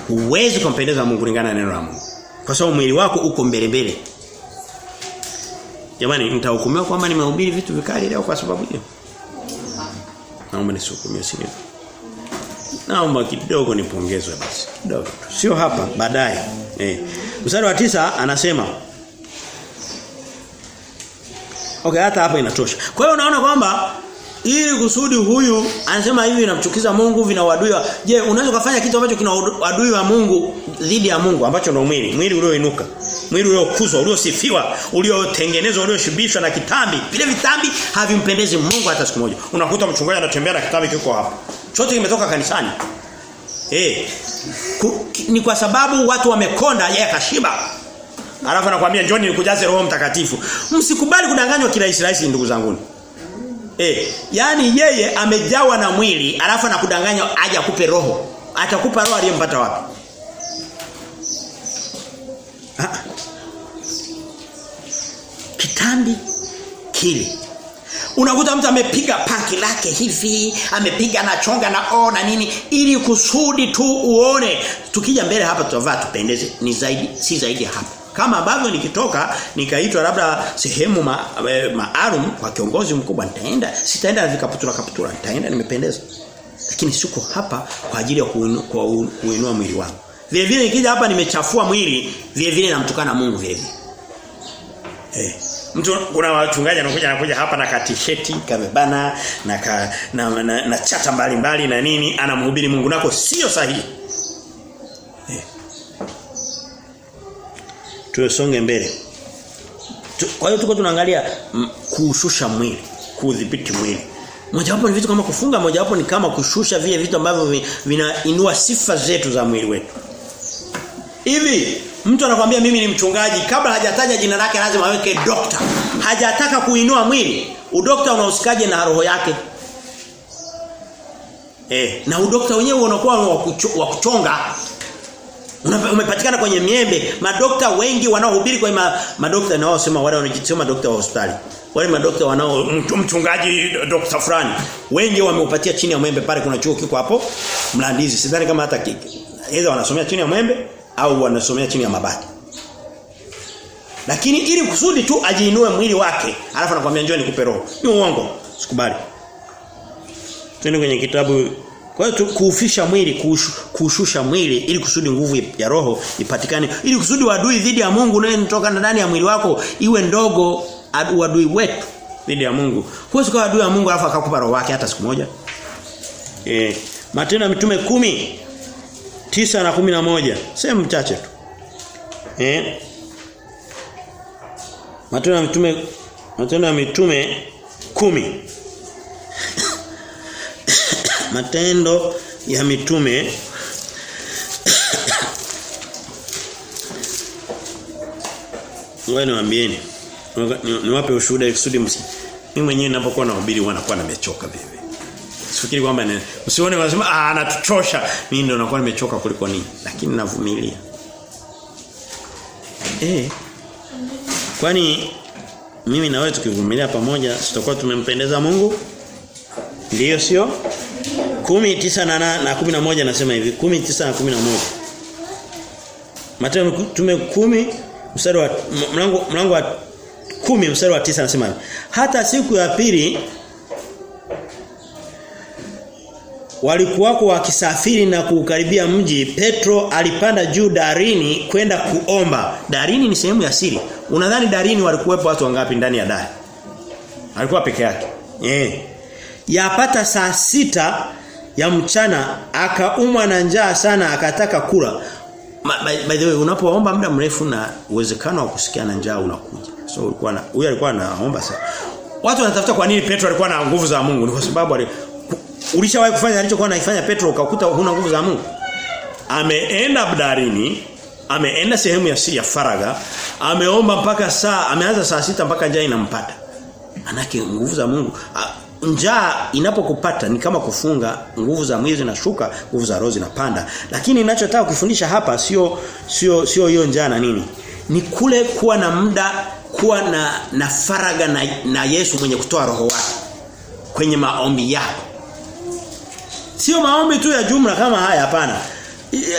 Huwezi kumpendeza Mungu kulingana na neno la Mungu. Kwa sababu mwili wako uko mbele mbele Jamani nitahukumiwa kwamba nimehubiri vitu vikali leo kwa sababu hiyo. Naomba nisihukumiwe sivyo. Naomba kidogo nipongezwe basi. Kidogo. Sio hapa baadaye. Eh. Mstari wa tisa anasema Okay hata hapa inatosha. Kwa hiyo unaona kwamba ili kusudi huyu anasema hivi inamchukiza Mungu vina wadui wa je unaweza kufanya kitu ambacho kina wa Mungu dhidi ya Mungu ambacho ndio mwili mwili ulioinuka mwili uliokuzwa uliosifiwa uliotengenezwa ulioshibishwa na kitambi vile vitambi havimpendezi Mungu hata siku moja unakuta mchungaji anatembea na kitambi kiko hapo chote kimetoka kanisani eh ni kwa sababu watu wamekonda yeye akashiba Alafu anakuambia njoni nikujaze Roho Mtakatifu. Msikubali kudanganywa kirahisi rahisi ndugu zangu. Eh, yani yeye amejawa na mwili, alafu anakudanganya aje akupe roho. Atakupa roho aliyempata wapi? Kitambi kile. Unakuta mtu amepiga paki lake hivi, amepiga na chonga na o na nini ili kusudi tu uone. Tukija mbele hapa tutavaa tupendeze. Ni zaidi si zaidi hapa. Kama ambavyo nikitoka nikaitwa labda sehemu maalum ma kwa kiongozi mkubwa nitaenda sitaenda na vikaputura kaputura nitaenda nimependeza. Lakini siko hapa kwa ajili ya kuinua, kuinua mwili wangu. Vile vile nikija hapa nimechafua mwili vile vile namtukana Mungu vile vile. Eh Mtu kuna wachungaji anakuja anakuja hapa na katisheti kamebana na, ka, na, na, na, na chata mbalimbali mbali, na nini anamhubiri Mungu nako sio sahihi. Eh. Tuesonge mbele. Tu, kwa hiyo tuko tunaangalia kuushusha mwili, kudhibiti mwili. Mojawapo ni vitu kama kufunga, mojawapo ni kama kushusha vile vitu ambavyo vinainua sifa zetu za mwili wetu. Hivi mtu anakuambia mimi ni mchungaji kabla hajataja jina lake lazima aweke dokta. Hajataka kuinua mwili. Udokta unahusikaje na roho yake? Eh, na udokta wenyewe unakuwa wa kuchonga. Umepatikana kwenye miembe. Madokta wengi wanaohubiri kwa ma, madokta nao sema wale wanajitoa madokta wa hospitali. Wale madokta wanao mchungaji dokta fulani. Wengi wameupatia chini ya mwembe pale kuna chuo kiko hapo. Mlandizi. Sidhani kama hata kike. Aidha wanasomea chini ya mwembe au wanasomea chini ya mabati. Lakini ili kusudi tu ajiinue mwili wake, alafu anakuambia njoo nikupe roho. Ni uongo. Sikubali. Twende kwenye kitabu kwa hiyo kuufisha mwili, kushusha mwili ili kusudi nguvu ya roho ipatikane, ili kusudi wadui dhidi ya Mungu unayetoka ndani ya mwili wako iwe ndogo wadui wetu dhidi ya Mungu. Huwezi kuwa adui ya Mungu alafu akakupa roho wake hata siku moja. Eh, Matendo ya Mitume kumi tisa na kumi na moja sehemu chache tu. Eh? Matendo ya Mitume Matendo ya Mitume kumi Matendo ya Mitume Ngoja niwaambieni. Niwape ushuhuda kusudi msi. Mimi mwenyewe ninapokuwa nahubiri huwa nakuwa nimechoka vile. Sifikiri kwamba ni usione wanasema ah anatuchosha. Mimi ndio nakuwa nimechoka kuliko nini. Lakini navumilia. Eh. Kwani mimi na wewe tukivumilia pamoja tutakuwa tumempendeza Mungu? Ndiyo sio? kumi tisa na, na, na kumi na moja nasema hivi kumi tisa na kumi na moja Matendo tume kumi mstari wa mlango mlango wa kumi mstari wa tisa nasema hivi hata siku ya pili walikuwako wakisafiri na kukaribia mji Petro alipanda juu darini kwenda kuomba. Darini ni sehemu ya siri. Unadhani darini walikuwepo watu wangapi ndani ya dari? Alikuwa peke yake. Eh. Yapata saa sita ya mchana akaumwa na njaa sana akataka kula. By, by the way unapoomba muda mrefu na uwezekano wa kusikia na njaa unakuja. So ulikuwa na huyu alikuwa anaomba sana. Watu wanatafuta kwa nini Petro alikuwa na nguvu za Mungu? Ni kwa sababu ulishawahi kufanya alichokuwa anaifanya Petro ukakuta huna nguvu za Mungu? Ameenda bdarini, ameenda sehemu ya ya faraga ameomba mpaka saa ameanza saa sita mpaka njaa inampata. Manake nguvu za Mungu njaa inapokupata ni kama kufunga nguvu za mwili zinashuka nguvu za roho zinapanda. Lakini ninachotaka kufundisha hapa sio sio sio hiyo njaa na nini. Ni kule kuwa na muda kuwa na na faraga na, na Yesu mwenye kutoa roho wake kwenye maombi yako sio maombi tu ya jumla kama haya hapana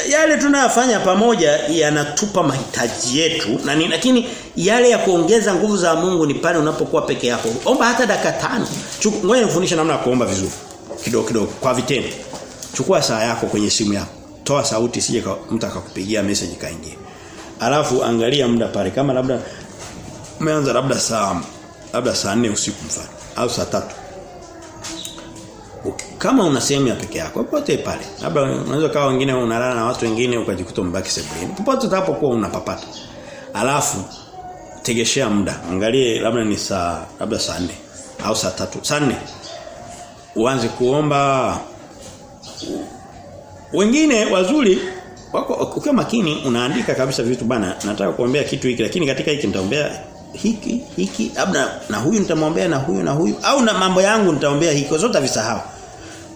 yale tunayofanya pamoja yanatupa mahitaji yetu na ni, lakini yale ya kuongeza nguvu za Mungu ni pale unapokuwa peke yako. Omba hata dakika tano. Ngoja nifundishe namna ya kuomba vizuri. Kidogo kidogo kwa vitendo. Chukua saa yako kwenye simu yako. Toa sauti sije mtu akakupigia message kaingia. Alafu angalia muda pale kama labda umeanza labda saa labda saa 4 usiku mfano au saa tatu kama una sehemu ya peke yako popote pale. Labda unaweza kawa wengine unalala na watu wengine ukajikuta mbaki sebuleni. Popote utakapokuwa unapapata. Alafu tegeshea muda. Angalie labda ni saa labda saa 4 au saa tatu. Saa 4 uanze kuomba. Wengine wazuri wako ukiwa makini unaandika kabisa vitu bana nataka kuombea kitu hiki lakini katika hiki nitaombea hiki hiki labda na huyu nitamwombea na huyu na huyu au na mambo yangu nitaombea hiki kwa zote visahau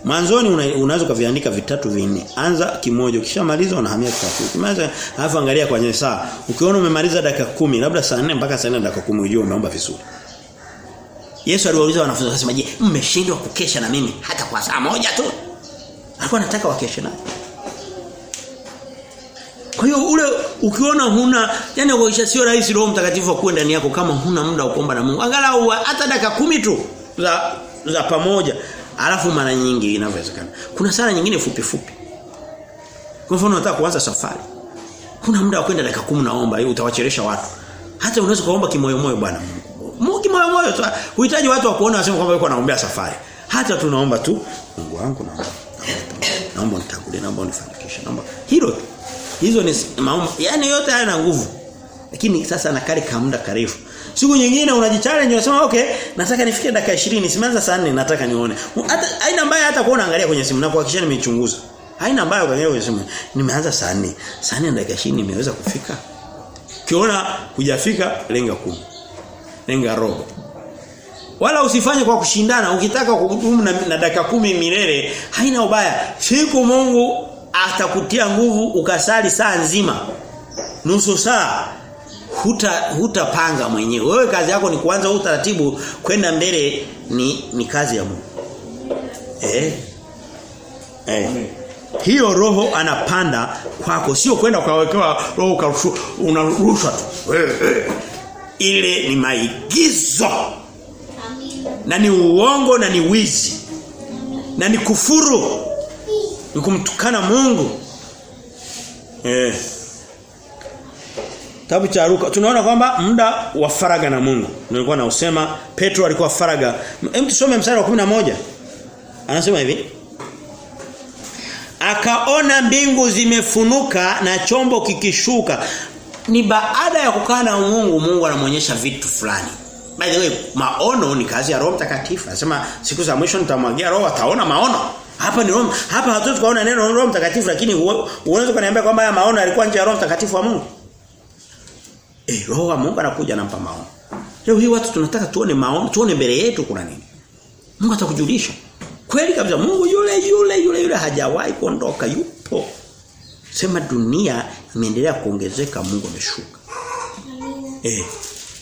Mwanzoni unaweza kuviandika vitatu vinne. Anza kimoja ukishamaliza unahamia kitatu. Ukimaliza alafu angalia kwenye saa. Ukiona umemaliza dakika kumi labda saa 4 mpaka saa 4 dakika 10 ujue umeomba vizuri. Yesu aliwauliza wanafunzi akasema, "Je, mmeshindwa kukesha na mimi hata kwa saa moja tu?" Alikuwa anataka wakeshe naye. Kwa hiyo ule ukiona huna yani kuisha sio rahisi Roho Mtakatifu akuwe ndani yako kama huna muda kuomba na Mungu. Angalau hata dakika kumi tu za za pamoja. Alafu mara nyingi inawezekana. Kuna sala nyingine fupi fupi. Kwa mfano unataka kuanza safari. Kuna muda wa kwenda dakika 10 naomba hiyo utawachelesha watu. Hata unaweza kuomba kimoyo moyo Bwana Mungu. Kimoyo moyo tu. Huhitaji watu wa kuona waseme kwamba yuko anaombea safari. Hata tunaomba tu Mungu wangu naomba. Naomba nitangulie, naomba unifanikishe, naomba. Hilo tu. Hizo ni maombi. Yaani yote haya na nguvu. Lakini sasa nakali kamda karefu. Siku nyingine unajichallenge unasema okay, nataka nifike dakika 20, simeanza saa 4 nataka nione. Hata haina mbaya hata kuona angalia kwenye simu na kuhakikisha nimechunguza. Haina mbaya kuangalia kwenye simu. Nimeanza saa 4. Saa 4 dakika 20 nimeweza kufika. Ukiona hujafika lenga kumi. Lenga robo. Wala usifanye kwa kushindana. Ukitaka kudumu na, na dakika kumi milele, haina ubaya. Siku Mungu atakutia nguvu ukasali saa nzima. Nusu saa huta hutapanga mwenyewe. Wewe kazi yako ni kuanza huu taratibu kwenda mbele ni ni kazi ya Mungu. Eh. Eh. Hiyo roho anapanda kwako sio kwenda ukawekewa roho unarushwa tu. Eh, eh. Ile ni maigizo. Na ni uongo na ni wizi. Na ni kufuru. Ni kumtukana Mungu. Eh. Kitabu cha Luka tunaona kwamba muda wa faraga na Mungu. Nilikuwa nausema Petro alikuwa faraga. Hem tusome mstari wa 11. Anasema hivi. Akaona mbingu zimefunuka na chombo kikishuka. Ni baada ya kukaa na Mungu, Mungu anamuonyesha vitu fulani. By the way, maono ni kazi ya Roho Mtakatifu. Anasema siku za mwisho nitamwagia Roho ataona maono. Hapa ni Roma. Hapa hatuwezi kuona neno Roho Mtakatifu lakini unaweza kuniambia kwamba haya maono yalikuwa nje ya Roho Mtakatifu wa Mungu. Eh, roho wa Mungu anakuja anampa maono. Leo hii watu tunataka tuone maono, tuone mbele yetu kuna nini. Mungu atakujulisha. Kweli kabisa Mungu yule yule yule yule hajawahi kuondoka yupo. Sema dunia imeendelea kuongezeka Mungu ameshuka. Eh.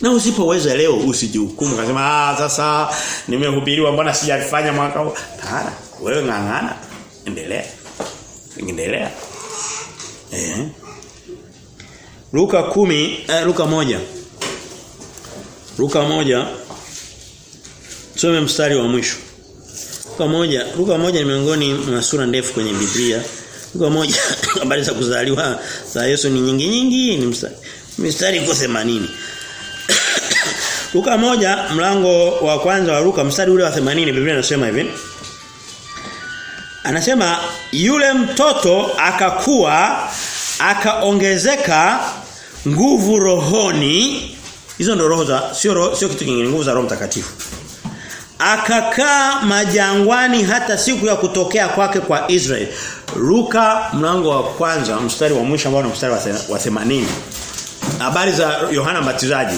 Na usipoweza leo usijihukumu kasema ah sasa nimehubiriwa mbona sijafanya mwaka huu. Hapana, wewe ngangana. Endelea. Endelea. Eh. Luka kumi, eh, Luka moja Luka moja Tusome mstari wa mwisho. Luka moja, Luka moja ni miongoni mwa sura ndefu kwenye Biblia. Luka moja habari za kuzaliwa za Yesu ni nyingi nyingi ni mstari. Mstari iko 80. Luka moja mlango wa kwanza wa Luka mstari ule wa 80 Biblia inasema hivi. Anasema yule mtoto akakua akaongezeka nguvu rohoni. Hizo ndo roho za sio sio kitu kingine nguvu za roho mtakatifu. Akakaa majangwani hata siku ya kutokea kwake kwa israel Luka mlango wa kwanza mstari wa mwisho ambao ni mstari wa 80 habari za Yohana Mbatizaji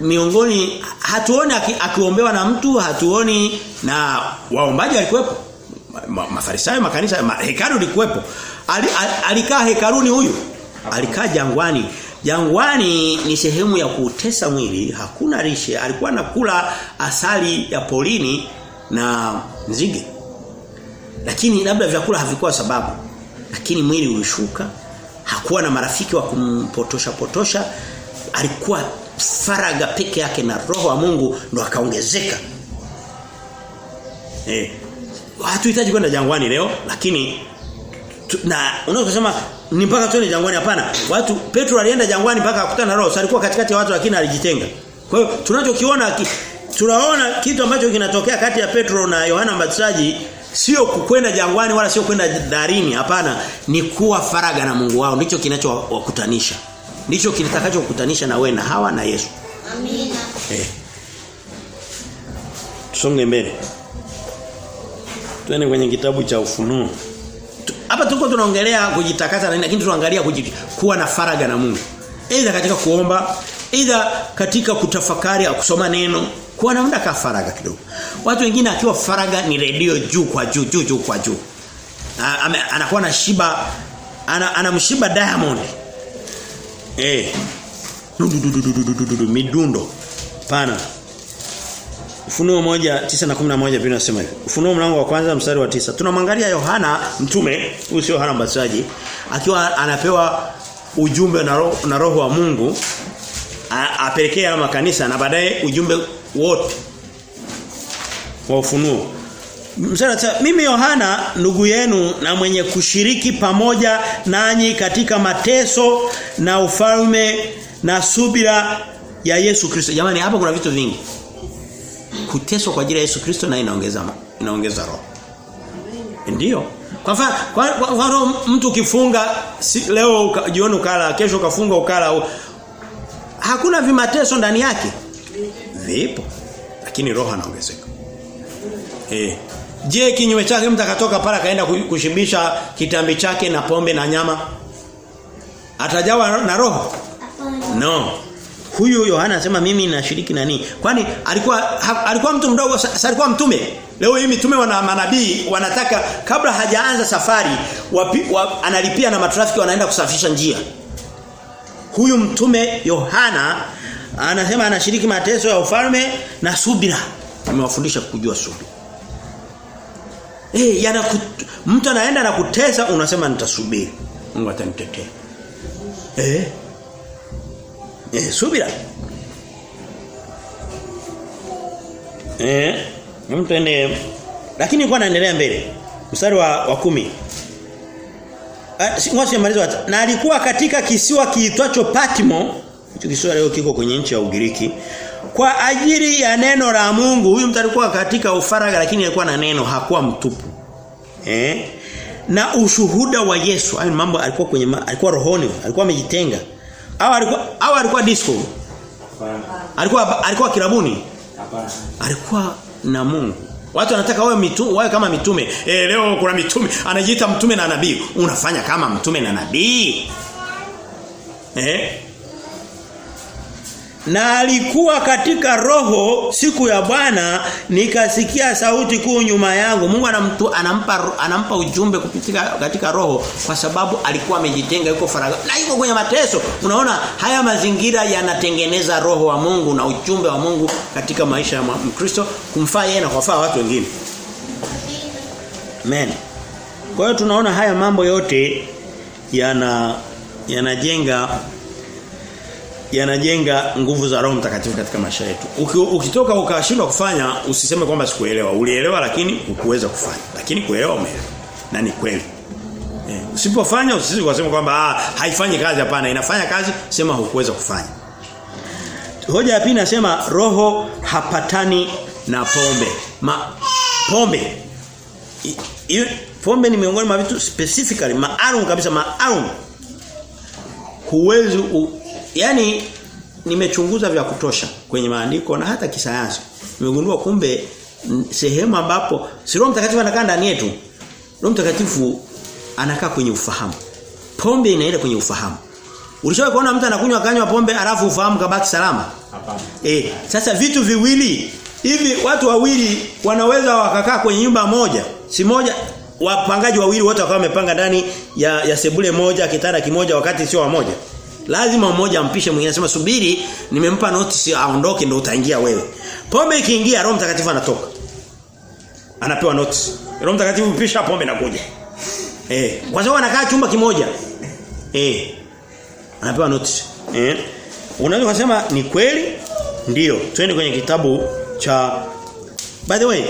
miongoni hatuoni akiombewa na mtu hatuoni na waombaji walikuwepo. Mafarisayo makanisa ma, hekalu likuwepo Ali, al, alikaa hekaruni huyu. Alikaa jangwani. Jangwani ni sehemu ya kutesa mwili. Hakuna lishe. Alikuwa anakula asali ya polini na nzige. Lakini labda vyakula havikuwa sababu. Lakini mwili ulishuka. Hakuwa na marafiki wa kumpotosha potosha. Alikuwa faraga peke yake na roho wa Mungu ndo akaongezeka. Eh. Hatuhitaji kwenda jangwani leo lakini tu, na unaweza kusema ni mpaka tuende jangwani hapana. Watu Petro alienda jangwani mpaka akutana na roho. Alikuwa katikati ya watu lakini alijitenga. Kwa hiyo tunachokiona tunaona kitu ambacho kinatokea kati ya Petro na Yohana Mbatizaji sio kukwenda jangwani wala sio kwenda darini hapana ni kuwa faraga na Mungu wao ndicho kinachowakutanisha ndicho kitakachokutanisha na wewe na hawa na Yesu. Amina. eh. Tusonge mbele. Tuende kwenye kitabu cha ufunuo. Hapa tuko tunaongelea kujitakasa lakini tunaangalia kuwa na faraga na Mungu. Aidha katika kuomba aidha katika kutafakari au kusoma neno kuwa na muda faraga kidogo. Watu wengine akiwa faraga ni redio juu kwa juu juu juu kwa juu. Anakuwa na shiba ana, anamshiba diamond eh midundo pana Ufunuo moja tisa na kumi na moja Biblia inasema hivi. Ufunuo mlango wa kwanza mstari wa tisa Tunamwangalia Yohana mtume, huyu sio Yohana Mbatizaji, akiwa anapewa ujumbe na roho, na roho wa Mungu apelekea makanisa na baadaye ujumbe wote wa ufunuo. Mimi Yohana ndugu yenu na mwenye kushiriki pamoja nanyi katika mateso na ufalme na subira ya Yesu Kristo. Jamani hapa kuna vitu vingi kuteswa kwa ajili ya Yesu Kristo na inaongeza inaongeza roho. Ndiyo. Kwa mfano mtu ukifunga si, leo jioni ukala kesho ukafunga ukala U... hakuna vimateso ndani yake. Vipo. Lakini roho anaongezeka. Eh. Je, kinywe chake mtu akatoka pale akaenda kushimbisha kitambi chake na pombe na nyama? Atajawa na roho? No. Huyu Yohana anasema mimi nashiriki nani? Kwani alikuwa ha, alikuwa mtu mdogo alikuwa mtume. Leo hii mitume wana manabii wanataka kabla hajaanza safari wapi, wa, analipia na matrafiki wanaenda kusafisha njia. Huyu mtume Yohana anasema anashiriki mateso ya ufalme na subira. Amewafundisha kujua subira. Eh, yana mtu anaenda na kutesa unasema nitasubiri. Mungu atanitetea. Eh? Eh, subira. Eh, mtu ende lakini kwa naendelea mbele. Mstari wa, wa kumi Ngoja malizo na alikuwa katika kisiwa kiitwacho Patmo, hicho kisiwa leo kiko kwenye nchi ya Ugiriki. Kwa ajili ya neno la Mungu, huyu mtu alikuwa katika ufaraga lakini alikuwa na neno, hakuwa mtupu. Eh? Na ushuhuda wa Yesu, hayo mambo alikuwa kwenye alikuwa rohoni, alikuwa amejitenga. Au alikuwa au alikuwa disco? Alikuwa alikuwa kirabuni? Hapana. Alikuwa na Mungu. Watu wanataka wawe mitume, wawe kama mitume. Eh leo kuna mitume, anajiita mtume na nabii. Unafanya kama mtume na nabii. Eh? Na alikuwa katika roho siku ya Bwana nikasikia sauti kuu nyuma yangu. Mungu anamtu, anampa anampa ujumbe kupitia katika roho kwa sababu alikuwa amejitenga yuko faraga. Na yuko kwenye mateso. Unaona haya mazingira yanatengeneza roho wa Mungu na ujumbe wa Mungu katika maisha ya Mkristo kumfaa yeye na kuwafaa watu wengine. Amen. Kwa hiyo tunaona haya mambo yote yana yanajenga yanajenga nguvu za Roho Mtakatifu katika maisha yetu. Uki, ukitoka ukashindwa kufanya usiseme kwamba sikuelewa. Ulielewa lakini ukuweza kufanya. Lakini kuelewa umeelewa. Na ni kweli. Eh, usipofanya usizi kusema kwamba ah, haifanyi kazi hapana, inafanya kazi, sema hukuweza kufanya. Hoja ya pili nasema roho hapatani na pombe. Ma, pombe. I, i, pombe ni miongoni mwa vitu specifically maalum kabisa maalum. Huwezi yani nimechunguza vya kutosha kwenye maandiko na hata kisayansi. Nimegundua kumbe sehemu ambapo si Roho Mtakatifu anakaa ndani yetu. Roho Mtakatifu anakaa kwenye ufahamu. Pombe inaenda kwenye ufahamu. Ulishawahi kuona mtu anakunywa kanywa pombe alafu ufahamu kabaki salama? Hapana. Eh, sasa vitu viwili hivi watu wawili wanaweza wakakaa kwenye nyumba moja. Si moja wapangaji wawili wote wakawa wamepanga ndani ya, ya sebule moja kitanda kimoja wakati sio wa moja. Lazima mmoja ampishe mwingine anasema subiri nimempa notice aondoke ndio utaingia wewe. Pombe ikiingia Roho Mtakatifu anatoka. Anapewa notice. Roho Mtakatifu mpisha pombe na kuja. Eh, kwa sababu anakaa chumba kimoja. Eh. Anapewa notice. Eh. Unaweza kusema ni kweli? Ndiyo. Twende kwenye kitabu cha By the way,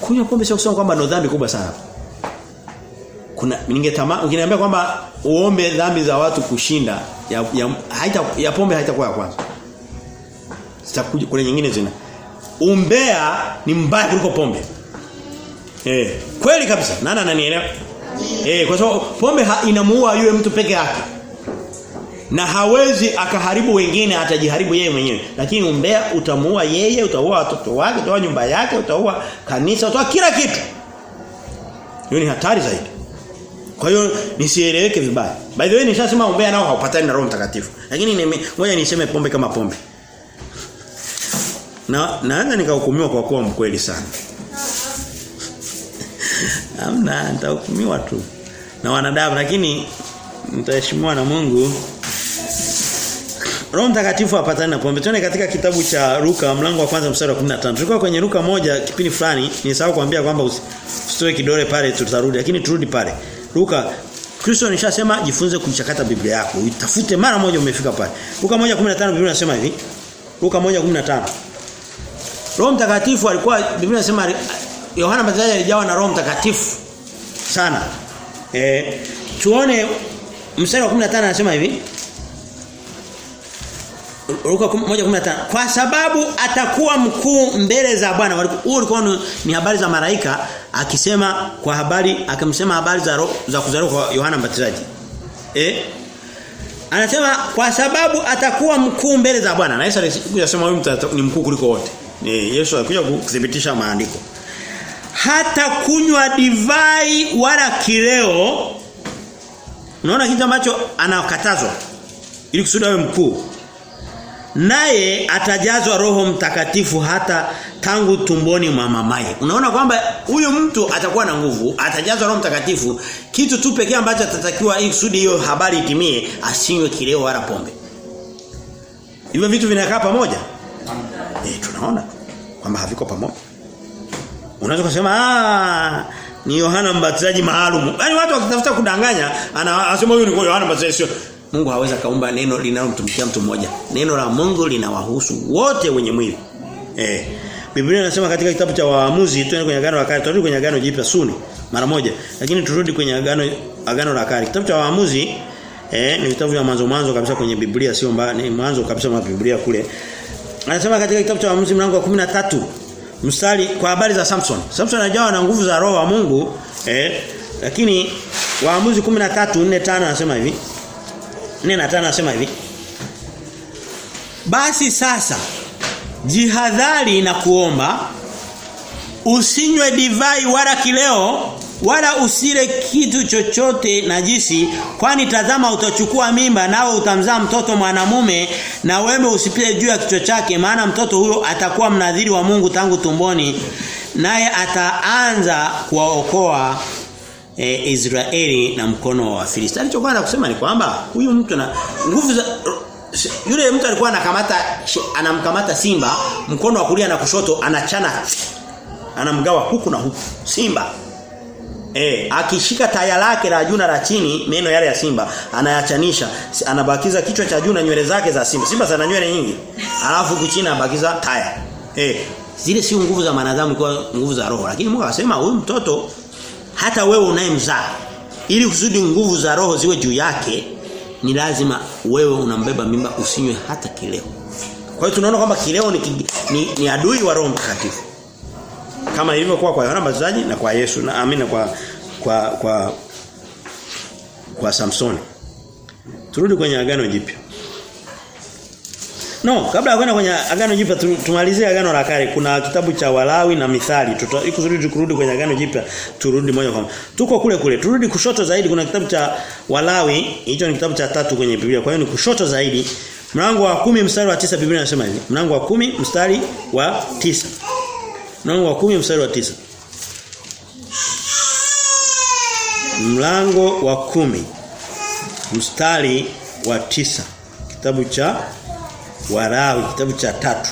kunywa pombe sio kusema kwamba ndo dhambi kubwa sana. Kuna ningetama ukiniambia kwamba uombe dhambi za watu kushinda ya, ya haita ya pombe haitakuwa ya kwanza. Zitakuja kuna nyingine zina. Umbea ni mbaya kuliko pombe. Eh, kweli kabisa. Nani ananielewa? Eh, kwa sababu pombe inamuua yule mtu peke yake. Na hawezi akaharibu wengine atajiharibu yeye mwenyewe. Lakini umbea utamuua yeye, utaua watoto wake, utaua nyumba yake, utaua kanisa, utaua kila kitu. Hiyo ni hatari zaidi. Kwa hiyo nisieleweke vibaya. By the way nishasema umbea nao haupatani na Roho Mtakatifu. Lakini ngoja niseme pombe kama pombe. Na naanza nikahukumiwa kwa kuwa mkweli sana. Amna nitahukumiwa tu na wanadamu lakini nitaheshimiwa na Mungu. Roho Mtakatifu hapatani na pombe. Tuone katika kitabu cha Luka mlango wa kwanza mstari wa 15. Tulikuwa kwenye Luka moja kipindi fulani nisahau kuambia kwamba usitoe kidole pale tutarudi lakini turudi pale. Luka Kristo nishasema jifunze kumchakata Biblia yako. Utafute mara moja umefika pale. Luka 1:15 Biblia inasema hivi. Luka 1:15. Roho Mtakatifu alikuwa Biblia inasema Yohana Mbatizaji alijawa na Roho Mtakatifu sana. Eh tuone mstari wa 15 anasema hivi. Luka 1:15 kwa sababu atakuwa mkuu mbele za Bwana. Huo ulikuwa ni habari za malaika akisema kwa habari akimsema habari za ro, za kuzaliwa kwa Yohana Mbatizaji. Eh? Anasema kwa sababu atakuwa mkuu mbele za Bwana. Na Yesu alisema huyu mtu ni mkuu kuliko wote. Eh, Yesu alikuja kudhibitisha maandiko. Hata kunywa divai wala kileo. Unaona kitu ambacho anakatazwa ili kusudi awe mkuu naye atajazwa roho mtakatifu hata tangu tumboni mwa mamaye. Unaona kwamba huyo mtu atakuwa na nguvu, atajazwa roho mtakatifu, kitu tu pekee ambacho atatakiwa ili kusudi hiyo habari itimie, asinywe kileo wala pombe. Hivyo vitu vinakaa pamoja? Eh, tunaona kwamba haviko pamoja. Unaweza kusema ah ni Yohana Mbatizaji maalum. Yaani watu wakitafuta kudanganya, anasema huyu ni Yohana Mbatizaji sio Mungu hawezi kaumba neno linalomtumikia mtu mmoja. Neno la Mungu linawahusu wote wenye mwili. Eh. Biblia inasema katika kitabu cha Waamuzi tuende kwenye agano la kale, turudi kwenye agano jipya suni mara moja. Lakini turudi kwenye agano agano la kale. Kitabu cha Waamuzi eh ni vitabu vya mwanzo mwanzo kabisa kwenye Biblia sio mbaya, mwanzo kabisa mwa Biblia kule. Anasema katika kitabu cha Waamuzi mlango wa 13 mstari kwa habari za Samson. Samson anajawa na nguvu za roho wa Mungu eh lakini Waamuzi 13 4 5 anasema hivi 4 na 5 anasema hivi. Basi sasa jihadhari na kuomba usinywe divai wala kileo wala usile kitu chochote najisi kwani tazama utachukua mimba nawe utamzaa mtoto mwanamume na wembe usipile juu ya kichwa chake maana mtoto huyo atakuwa mnadhiri wa Mungu tangu tumboni naye ataanza kuwaokoa e, Israeli na mkono wa Wafilisti. Alichokuwa kusema ni kwamba huyu mtu na nguvu za yule mtu alikuwa anakamata anamkamata simba mkono wa kulia na kushoto anachana anamgawa huku na huku. Simba. Eh, akishika taya lake la juu na la chini meno yale ya simba anayachanisha anabakiza kichwa cha juu na nywele zake za simba. Simba sana nywele nyingi. Alafu kuchina anabakiza taya. Eh zile si nguvu za manadamu kwa nguvu za roho. Lakini Mungu akasema huyu mtoto hata wewe unayemzaa ili kusudi nguvu za roho ziwe juu yake ni lazima wewe unambeba mimba usinywe hata kileo kwa hiyo tunaona kwamba kileo ni, ni, ni adui wa roho mtakatifu kama ilivyokuwa kwa Yohana Mbatizaji na kwa Yesu na amina kwa kwa kwa kwa Samsoni. Turudi kwenye agano jipya. No, kabla ya kwenda kwenye agano jipya tumalizie agano la kale. Kuna kitabu cha Walawi na Mithali. Tutarudi kurudi kwenye agano jipya, turudi moja kwa moja. Tuko kule kule. Turudi kushoto zaidi kuna kitabu cha Walawi, hicho ni kitabu cha tatu kwenye Biblia. Kwa hiyo ni kushoto zaidi. Mlango wa kumi mstari wa tisa Biblia inasema hivi. Mlango wa kumi mstari wa tisa Mlango wa kumi mstari wa tisa Mlango wa kumi mstari wa tisa Kitabu cha Walawi, kitabu cha tatu.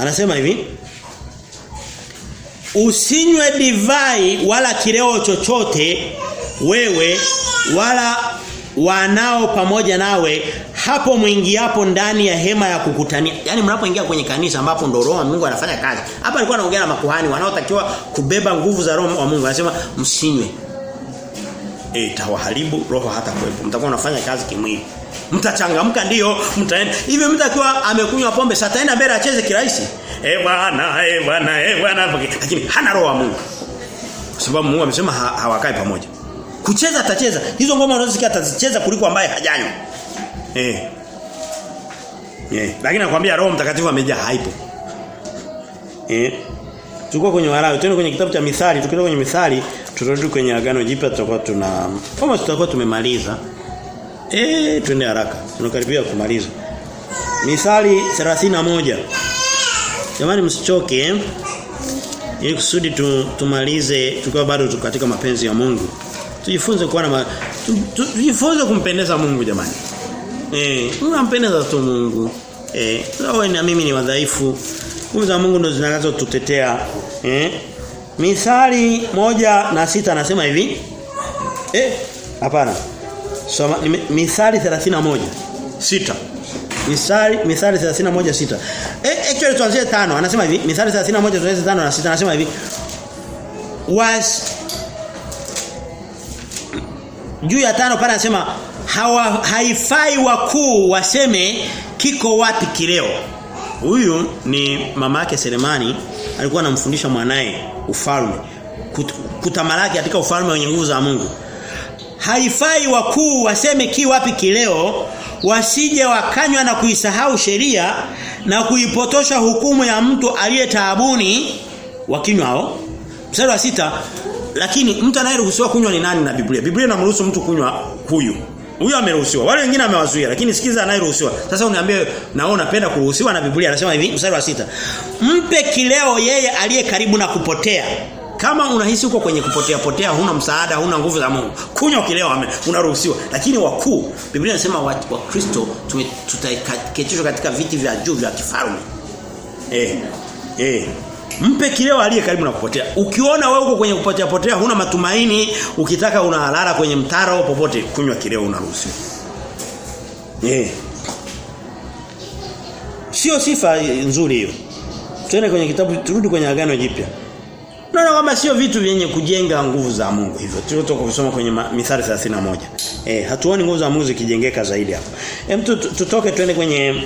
Anasema hivi usinywe divai wala kileo chochote wewe wala wanao pamoja nawe hapo mwingiapo ndani ya hema ya kukutania. Yani mnapoingia kwenye kanisa ambapo ndo roho Mungu anafanya kazi. Hapa alikuwa anaongea na makuhani wanaotakiwa kubeba nguvu za roho wa Mungu. Anasema msinywe. Eh tawaharibu roho hata kuwepo. Mtakuwa unafanya kazi kimwili mtachangamka ndio. Mtaenda hivi mtu akiwa amekunywa pombe sataenda ataenda mbele acheze kirahisi? Eh bwana eh bwana eh bwana. Lakini hana roho wa Mungu. Kwa sababu Mungu amesema ha, hawakai pamoja. Kucheza atacheza. Hizo ngoma unazosikia atazicheza kuliko ambaye hajanywa. Eh. Eh lakini nakwambia roho mtakatifu amejaa haipo eh. Tuko kwenye Walawi, tuko kwenye kitabu cha Mithali, tukienda kwenye Mithali, tutarudi kwenye agano jipya tutakuwa tuna kama tutakuwa tumemaliza. Eh, twende haraka. Tunakaribia kumaliza. Mithali 31. Jamani msichoke eh? Ili kusudi tu, tumalize tukiwa bado katika mapenzi ya Mungu. Tujifunze kuwa na tu, tu, tujifunze kumpendeza Mungu jamani. Eh, unampendeza tu Mungu. Eh, wewe na mimi ni wadhaifu. Nguvu za Mungu ndo zinazo tutetea. Eh? Mithali moja na sita anasema hivi. Eh, hapana. Soma so, Mithali 31 sita. Mithali Mithali 31 sita. Eh actually tuanzie tano. Anasema hivi, Mithali 31 tuanzie tano na sita anasema hivi. Was juu ya tano pale anasema hawa haifai wakuu waseme kiko wapi kileo. Huyu ni mama yake Selemani alikuwa anamfundisha mwanae ufalme Kut, kutamalaki katika ufalme wenye nguvu za Mungu. Haifai wakuu waseme ki wapi kileo wasije wakanywa na kuisahau sheria na kuipotosha hukumu ya mtu aliye taabuni wakinywa hao. Mstari wa sita lakini mtu anayeruhusiwa kunywa ni nani na Biblia? Biblia inamruhusu mtu kunywa huyu. Huyo ameruhusiwa. Wale wengine amewazuia lakini sikiza anayeruhusiwa. Sasa uniambie naona unapenda kuruhusiwa na Biblia anasema hivi mstari wa sita Mpe kileo yeye aliye karibu na kupotea. Kama unahisi uko kwenye kupotea potea huna msaada huna nguvu za Mungu kunywa kileo unaruhusiwa lakini wakuu Biblia inasema wakristo wa tutaketishwa katika viti vya juu vya kifalme eh eh Mpe kileo aliye karibu na kupotea. Ukiona wewe uko kwenye kupotea potea huna matumaini, ukitaka unalala kwenye mtaro popote kunywa kileo unaruhusiwa. Eh. Sio sifa nzuri hiyo. Twende kwenye kitabu turudi kwenye agano jipya. Unaona kwamba sio vitu vyenye kujenga nguvu za Mungu hivyo. Tulitoka kusoma kwenye Mithali 31. Eh, hatuoni nguvu za Mungu zikijengeka zaidi hapa. Hem tutoke twende kwenye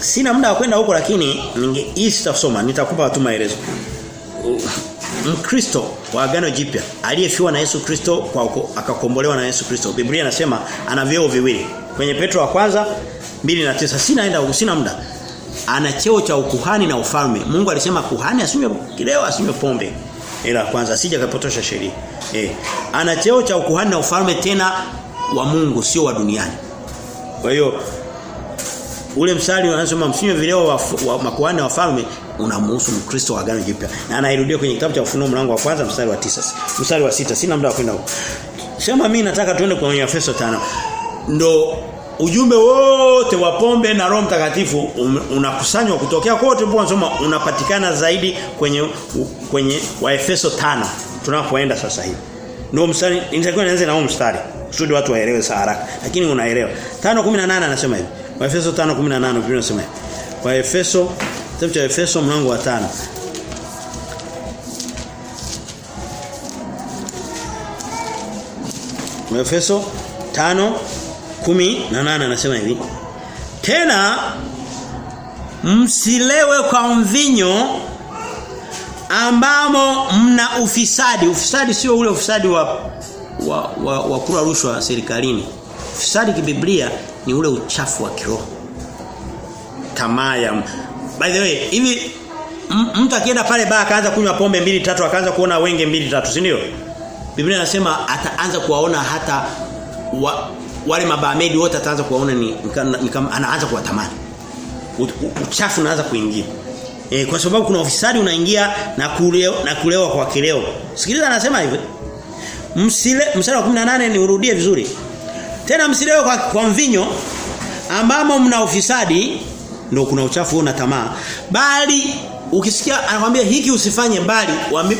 Sina muda wa kwenda huko lakini hii sitasoma nitakupa tu maelezo. Mkristo wa agano jipya aliyefiwa na Yesu Kristo kwa akakombolewa na Yesu Kristo. Biblia inasema ana vyeo viwili. Kwenye Petro wa kwanza 2 na 9 sina enda huko sina muda. Ana cheo cha ukuhani na ufalme. Mungu alisema kuhani asinywe kileo asinywe pombe. Ila kwanza sija kapotosha sheria. Eh. Ana cheo cha ukuhani na ufalme tena wa Mungu sio wa duniani. Kwa hiyo ule msali unasema msinywe vileo wa, wa makuhani na wafalme unamhusu Mkristo wa agano jipya. Na anairudia kwenye kitabu cha Ufunuo mlango wa kwanza mstari wa tisa Mstari wa sita Sina muda wa kwenda huko. Sema mimi nataka tuende kwenye Efeso 5. Ndo ujumbe wote wa pombe na Roho Mtakatifu um, unakusanywa kutokea kote Bwana anasema unapatikana zaidi kwenye u, kwenye Waefeso 5 tunapoenda sasa hivi. Ndio mstari nitakuwa nianze na huo mstari kusudi watu waelewe saa haraka lakini unaelewa. 5:18 anasema hivi. Waefeso 5:18 vipi inasema hivi. Waefeso kitabu cha Efeso mlango wa 5 Efeso 18 anasema hivi. Tena msilewe kwa mvinyo ambamo mna ufisadi. Ufisadi sio ule ufisadi wa wa, wa, wa kula rushwa serikalini. Ufisadi kibiblia ni ule uchafu wa kiroho. Tamaa By the way, hivi mtu akienda pale baa akaanza kunywa pombe mbili tatu akaanza kuona wenge mbili tatu, si ndio? Biblia inasema ataanza kuwaona hata wa, wale mabamedi wote ataanza kuwaona ni, kama anaanza kuwatamani. Uchafu unaanza kuingia. E, kwa sababu kuna ufisadi unaingia na kuleo, na kulewa kwa kileo. Sikiliza anasema hivi. Msile mstari wa 18 ni urudie vizuri. Tena msilewe kwa, kwa mvinyo ambamo mna ufisadi ndio kuna uchafu na tamaa bali ukisikia anakuambia hiki usifanye mbali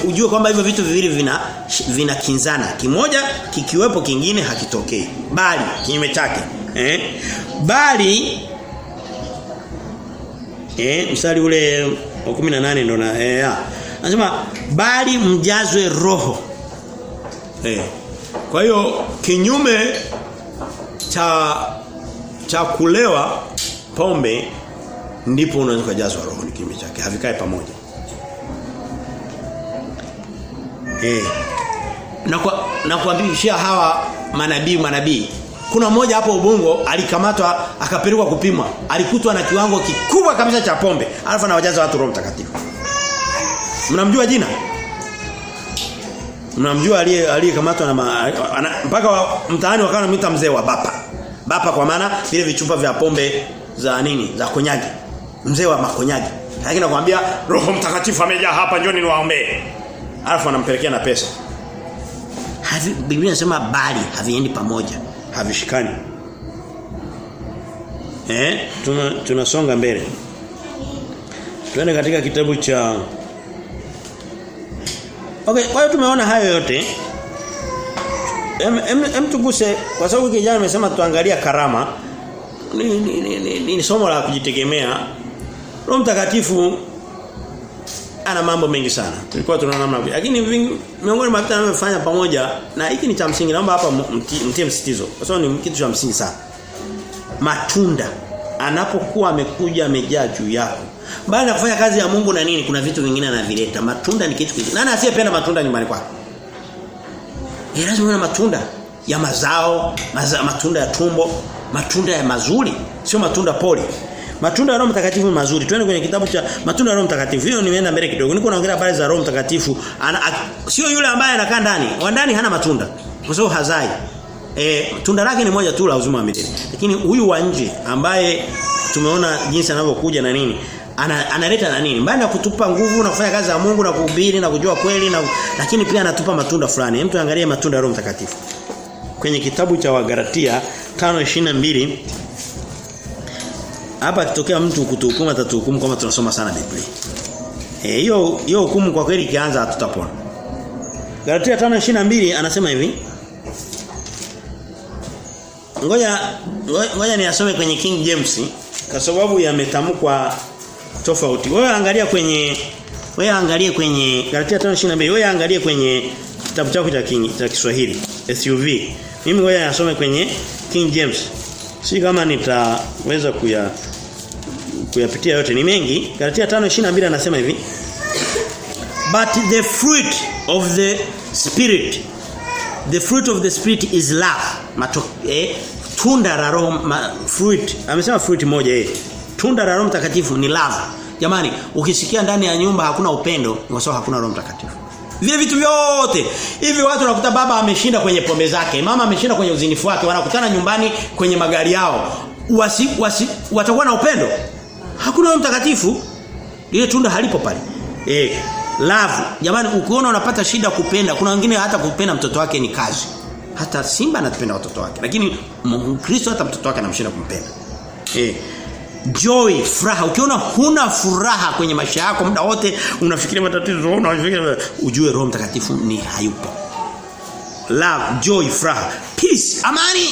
ujue kwamba hivyo vitu viwili vina vinakinzana. Kimoja kikiwepo kingine hakitokei. Bali kinyume chake. Eh? Bali eh mstari ule wa 18 ndo na eh anasema bali mjazwe roho. Eh. Kwa hiyo kinyume cha cha kulewa pombe ndipo unaweza kujazwa roho ni kimya chake. Havikae pamoja. Eh. Na kwa na kuambia hawa manabii manabii. Kuna mmoja hapo Ubungo alikamatwa akapelekwa kupimwa. Alikutwa na kiwango kikubwa kabisa cha pombe. Alafu anawajaza watu roho mtakatifu. Mnamjua jina? Mnamjua aliye aliyekamatwa na ma, mpaka wa, mtaani wakawa wanamuita mzee wa bapa. Bapa kwa maana vile vichupa vya pombe za nini? Za konyagi mzee wa makonyagi lakini nakwambia roho mtakatifu amejaa hapa njoni niwaombee. Alafu anampelekea na pesa. Havi, Biblia inasema bali haviendi pamoja. Havishikani. Eh? Tuna tunasonga mbele. Tuende katika kitabu cha Okay, kwa hiyo tumeona hayo yote. Em, em, em tuguse kwa sababu kijana amesema tuangalia karama. Ni, ni, ni, ni, ni somo la kujitegemea. Roho Mtakatifu ana mambo mengi sana. Tulikuwa tuna namna lakini miongoni mwa vitu anavyofanya pamoja na hiki ni cha msingi naomba hapa mtie msitizo kwa sababu ni kitu cha msingi sana. Matunda anapokuwa amekuja amejaa juu yako Baada ya kufanya kazi ya Mungu na nini kuna vitu vingine anavileta. Matunda ni kitu kizuri. Nani asiyependa matunda nyumbani kwake? Ni lazima uwe matunda ya mazao, maza, matunda ya tumbo, matunda ya mazuri, sio matunda poli. Matunda ya Roho Mtakatifu mazuri. Twende kwenye kitabu cha matunda ya Roho Mtakatifu. Hiyo nimeenda mbele kidogo. Niko naongelea habari za Roho Mtakatifu. Sio yule ambaye anakaa ndani. Wa ndani hana matunda. Kwa sababu hazai. E, tunda lake ni moja tu la uzima wa milele. Lakini huyu wa nje ambaye tumeona jinsi anavyokuja na nini ana, analeta na nini? Mbali na kutupa nguvu na kufanya kazi za Mungu na kuhubiri na kujua kweli na lakini pia anatupa matunda fulani. Hem tuangalie matunda ya Roho Mtakatifu. Kwenye kitabu cha Wagalatia 5:22 hapa kitokea mtu kutuhukumu atatuhukumu kama tunasoma sana Biblia. Eh hiyo hiyo hukumu kwa kweli ikianza hatutapona. Galatia 5:22 anasema hivi. Ngoja ngoja niasome kwenye King James kwa sababu yametamkwa tofauti. Wewe angalia kwenye wewe angalie kwenye Galatia 5:22. Wewe angalie kwenye kitabu chako cha King cha Kiswahili SUV. Mimi ngoja nasome kwenye King James. Si kama nitaweza kuya kuyapitia yote ni mengi. Galatia 5:22 anasema hivi. But the fruit of the spirit the fruit of the spirit is love. Mato, eh, tunda la roho fruit. Amesema fruit moja eh. Tunda la Roho Mtakatifu ni love. Jamani, ukisikia ndani ya nyumba hakuna upendo, ni kwa sababu hakuna Roho Mtakatifu. Vile vitu vyote. Hivi watu wanakuta baba ameshinda kwenye pombe zake, mama ameshinda kwenye uzinifu wake, wanakutana nyumbani kwenye magari yao. Wasi, wasi, watakuwa na upendo? Hakuna Roho Mtakatifu. Ile tunda halipo pale. Eh, love. Jamani, ukiona unapata shida kupenda, kuna wengine hata kupenda mtoto wake ni kazi. Hata Simba anapenda watoto wake, lakini kristo hata mtoto wake anamshinda kumpenda. Eh, joy furaha. Ukiona huna furaha kwenye maisha yako muda wote unafikiria matatizo unafikiria ujue roho mtakatifu ni hayupo. Love joy furaha. Peace amani.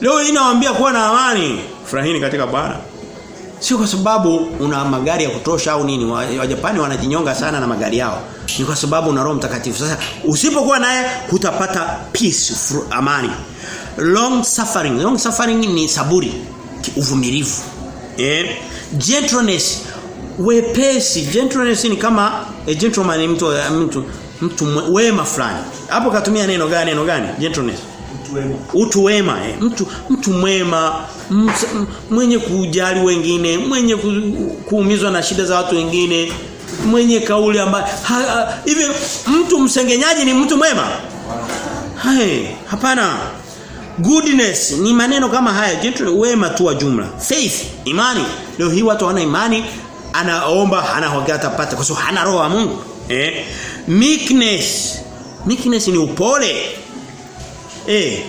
Leo inawaambia kuwa na amani. Furahini katika bwana. Sio kwa sababu una magari ya kutosha au nini. Wajapani wanajinyonga sana na magari yao. Ni kwa sababu una roho mtakatifu. Sasa usipokuwa naye hutapata peace amani. Long suffering. Long suffering ni saburi uvumilivu. Eh? Gentleness wepesi. Gentleness ni kama a gentleman ni mtu mtu mtu wema fulani. Hapo katumia neno gani neno gani? Gentleness. Utu wema. utu wema eh. mtu mtu mwema mwenye kujali wengine mwenye ku, kuumizwa na shida za watu wengine mwenye kauli ambayo hivi mtu msengenyaji ni mtu mwema? Hai hapana goodness. Ni maneno kama haya. Gentle wema tu wa jumla. Faith. Imani. Leo hii watu wana imani. Anaomba hana hakika atapata. Kwa sababu hana roho wa Mungu. Eh? Meekness. Meekness ni upole. Eh?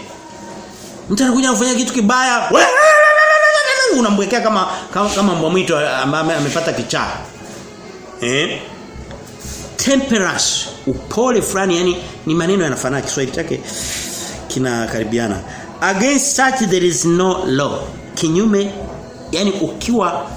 Mtu anakuja kufanya kitu kibaya. Unamwekea kama kama, kama mbwa mwitu ambaye amepata kichaa. Eh? Temperance. Upole fulani yani ni maneno yanafanana. Kiswahili chake kinakaribiana against such there is no law. Kinyume yani ukiwa